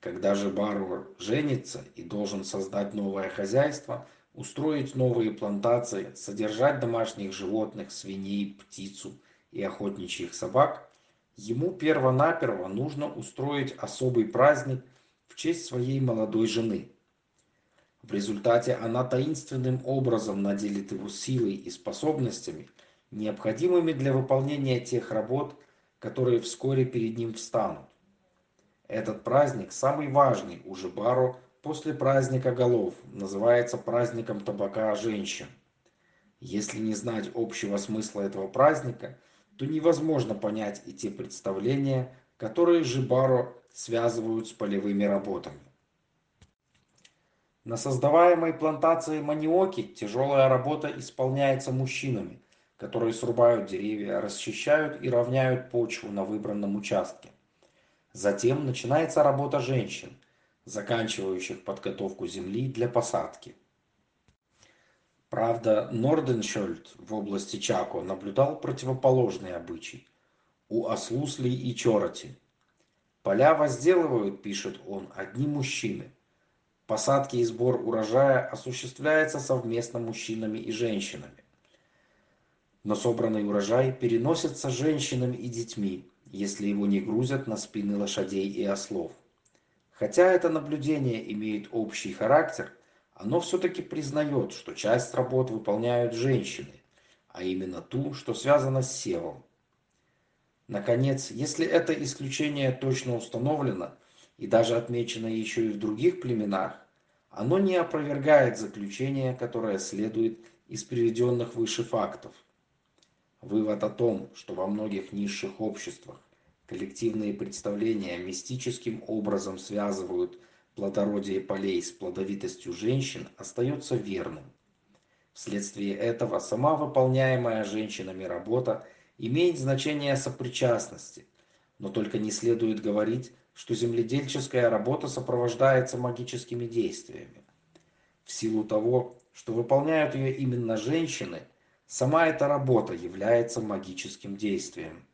Когда же барвар женится и должен создать новое хозяйство, устроить новые плантации, содержать домашних животных, свиней, птицу и охотничьих собак, ему перво-наперво нужно устроить особый праздник в честь своей молодой жены. В результате она таинственным образом наделит его силой и способностями, необходимыми для выполнения тех работ, которые вскоре перед ним встанут. Этот праздник самый важный у Жибаро после праздника голов, называется праздником табака женщин. Если не знать общего смысла этого праздника, то невозможно понять и те представления, которые Жибаро связывают с полевыми работами. На создаваемой плантации маниоки тяжелая работа исполняется мужчинами, которые срубают деревья, расчищают и равняют почву на выбранном участке. Затем начинается работа женщин, заканчивающих подготовку земли для посадки. Правда, Норденшольд в области Чако наблюдал противоположный обычай у Аслусли и Чороти. Поля возделывают, пишет он, одни мужчины. Посадки и сбор урожая осуществляется совместно мужчинами и женщинами но собранный урожай переносится женщинами и детьми, если его не грузят на спины лошадей и ослов. Хотя это наблюдение имеет общий характер, оно все-таки признает, что часть работ выполняют женщины, а именно ту, что связано с севом. Наконец, если это исключение точно установлено и даже отмечено еще и в других племенах, оно не опровергает заключение, которое следует из приведенных выше фактов. Вывод о том, что во многих низших обществах коллективные представления мистическим образом связывают плодородие полей с плодовитостью женщин, остается верным. Вследствие этого сама выполняемая женщинами работа имеет значение сопричастности, но только не следует говорить, что земледельческая работа сопровождается магическими действиями. В силу того, что выполняют ее именно женщины – Сама эта работа является магическим действием.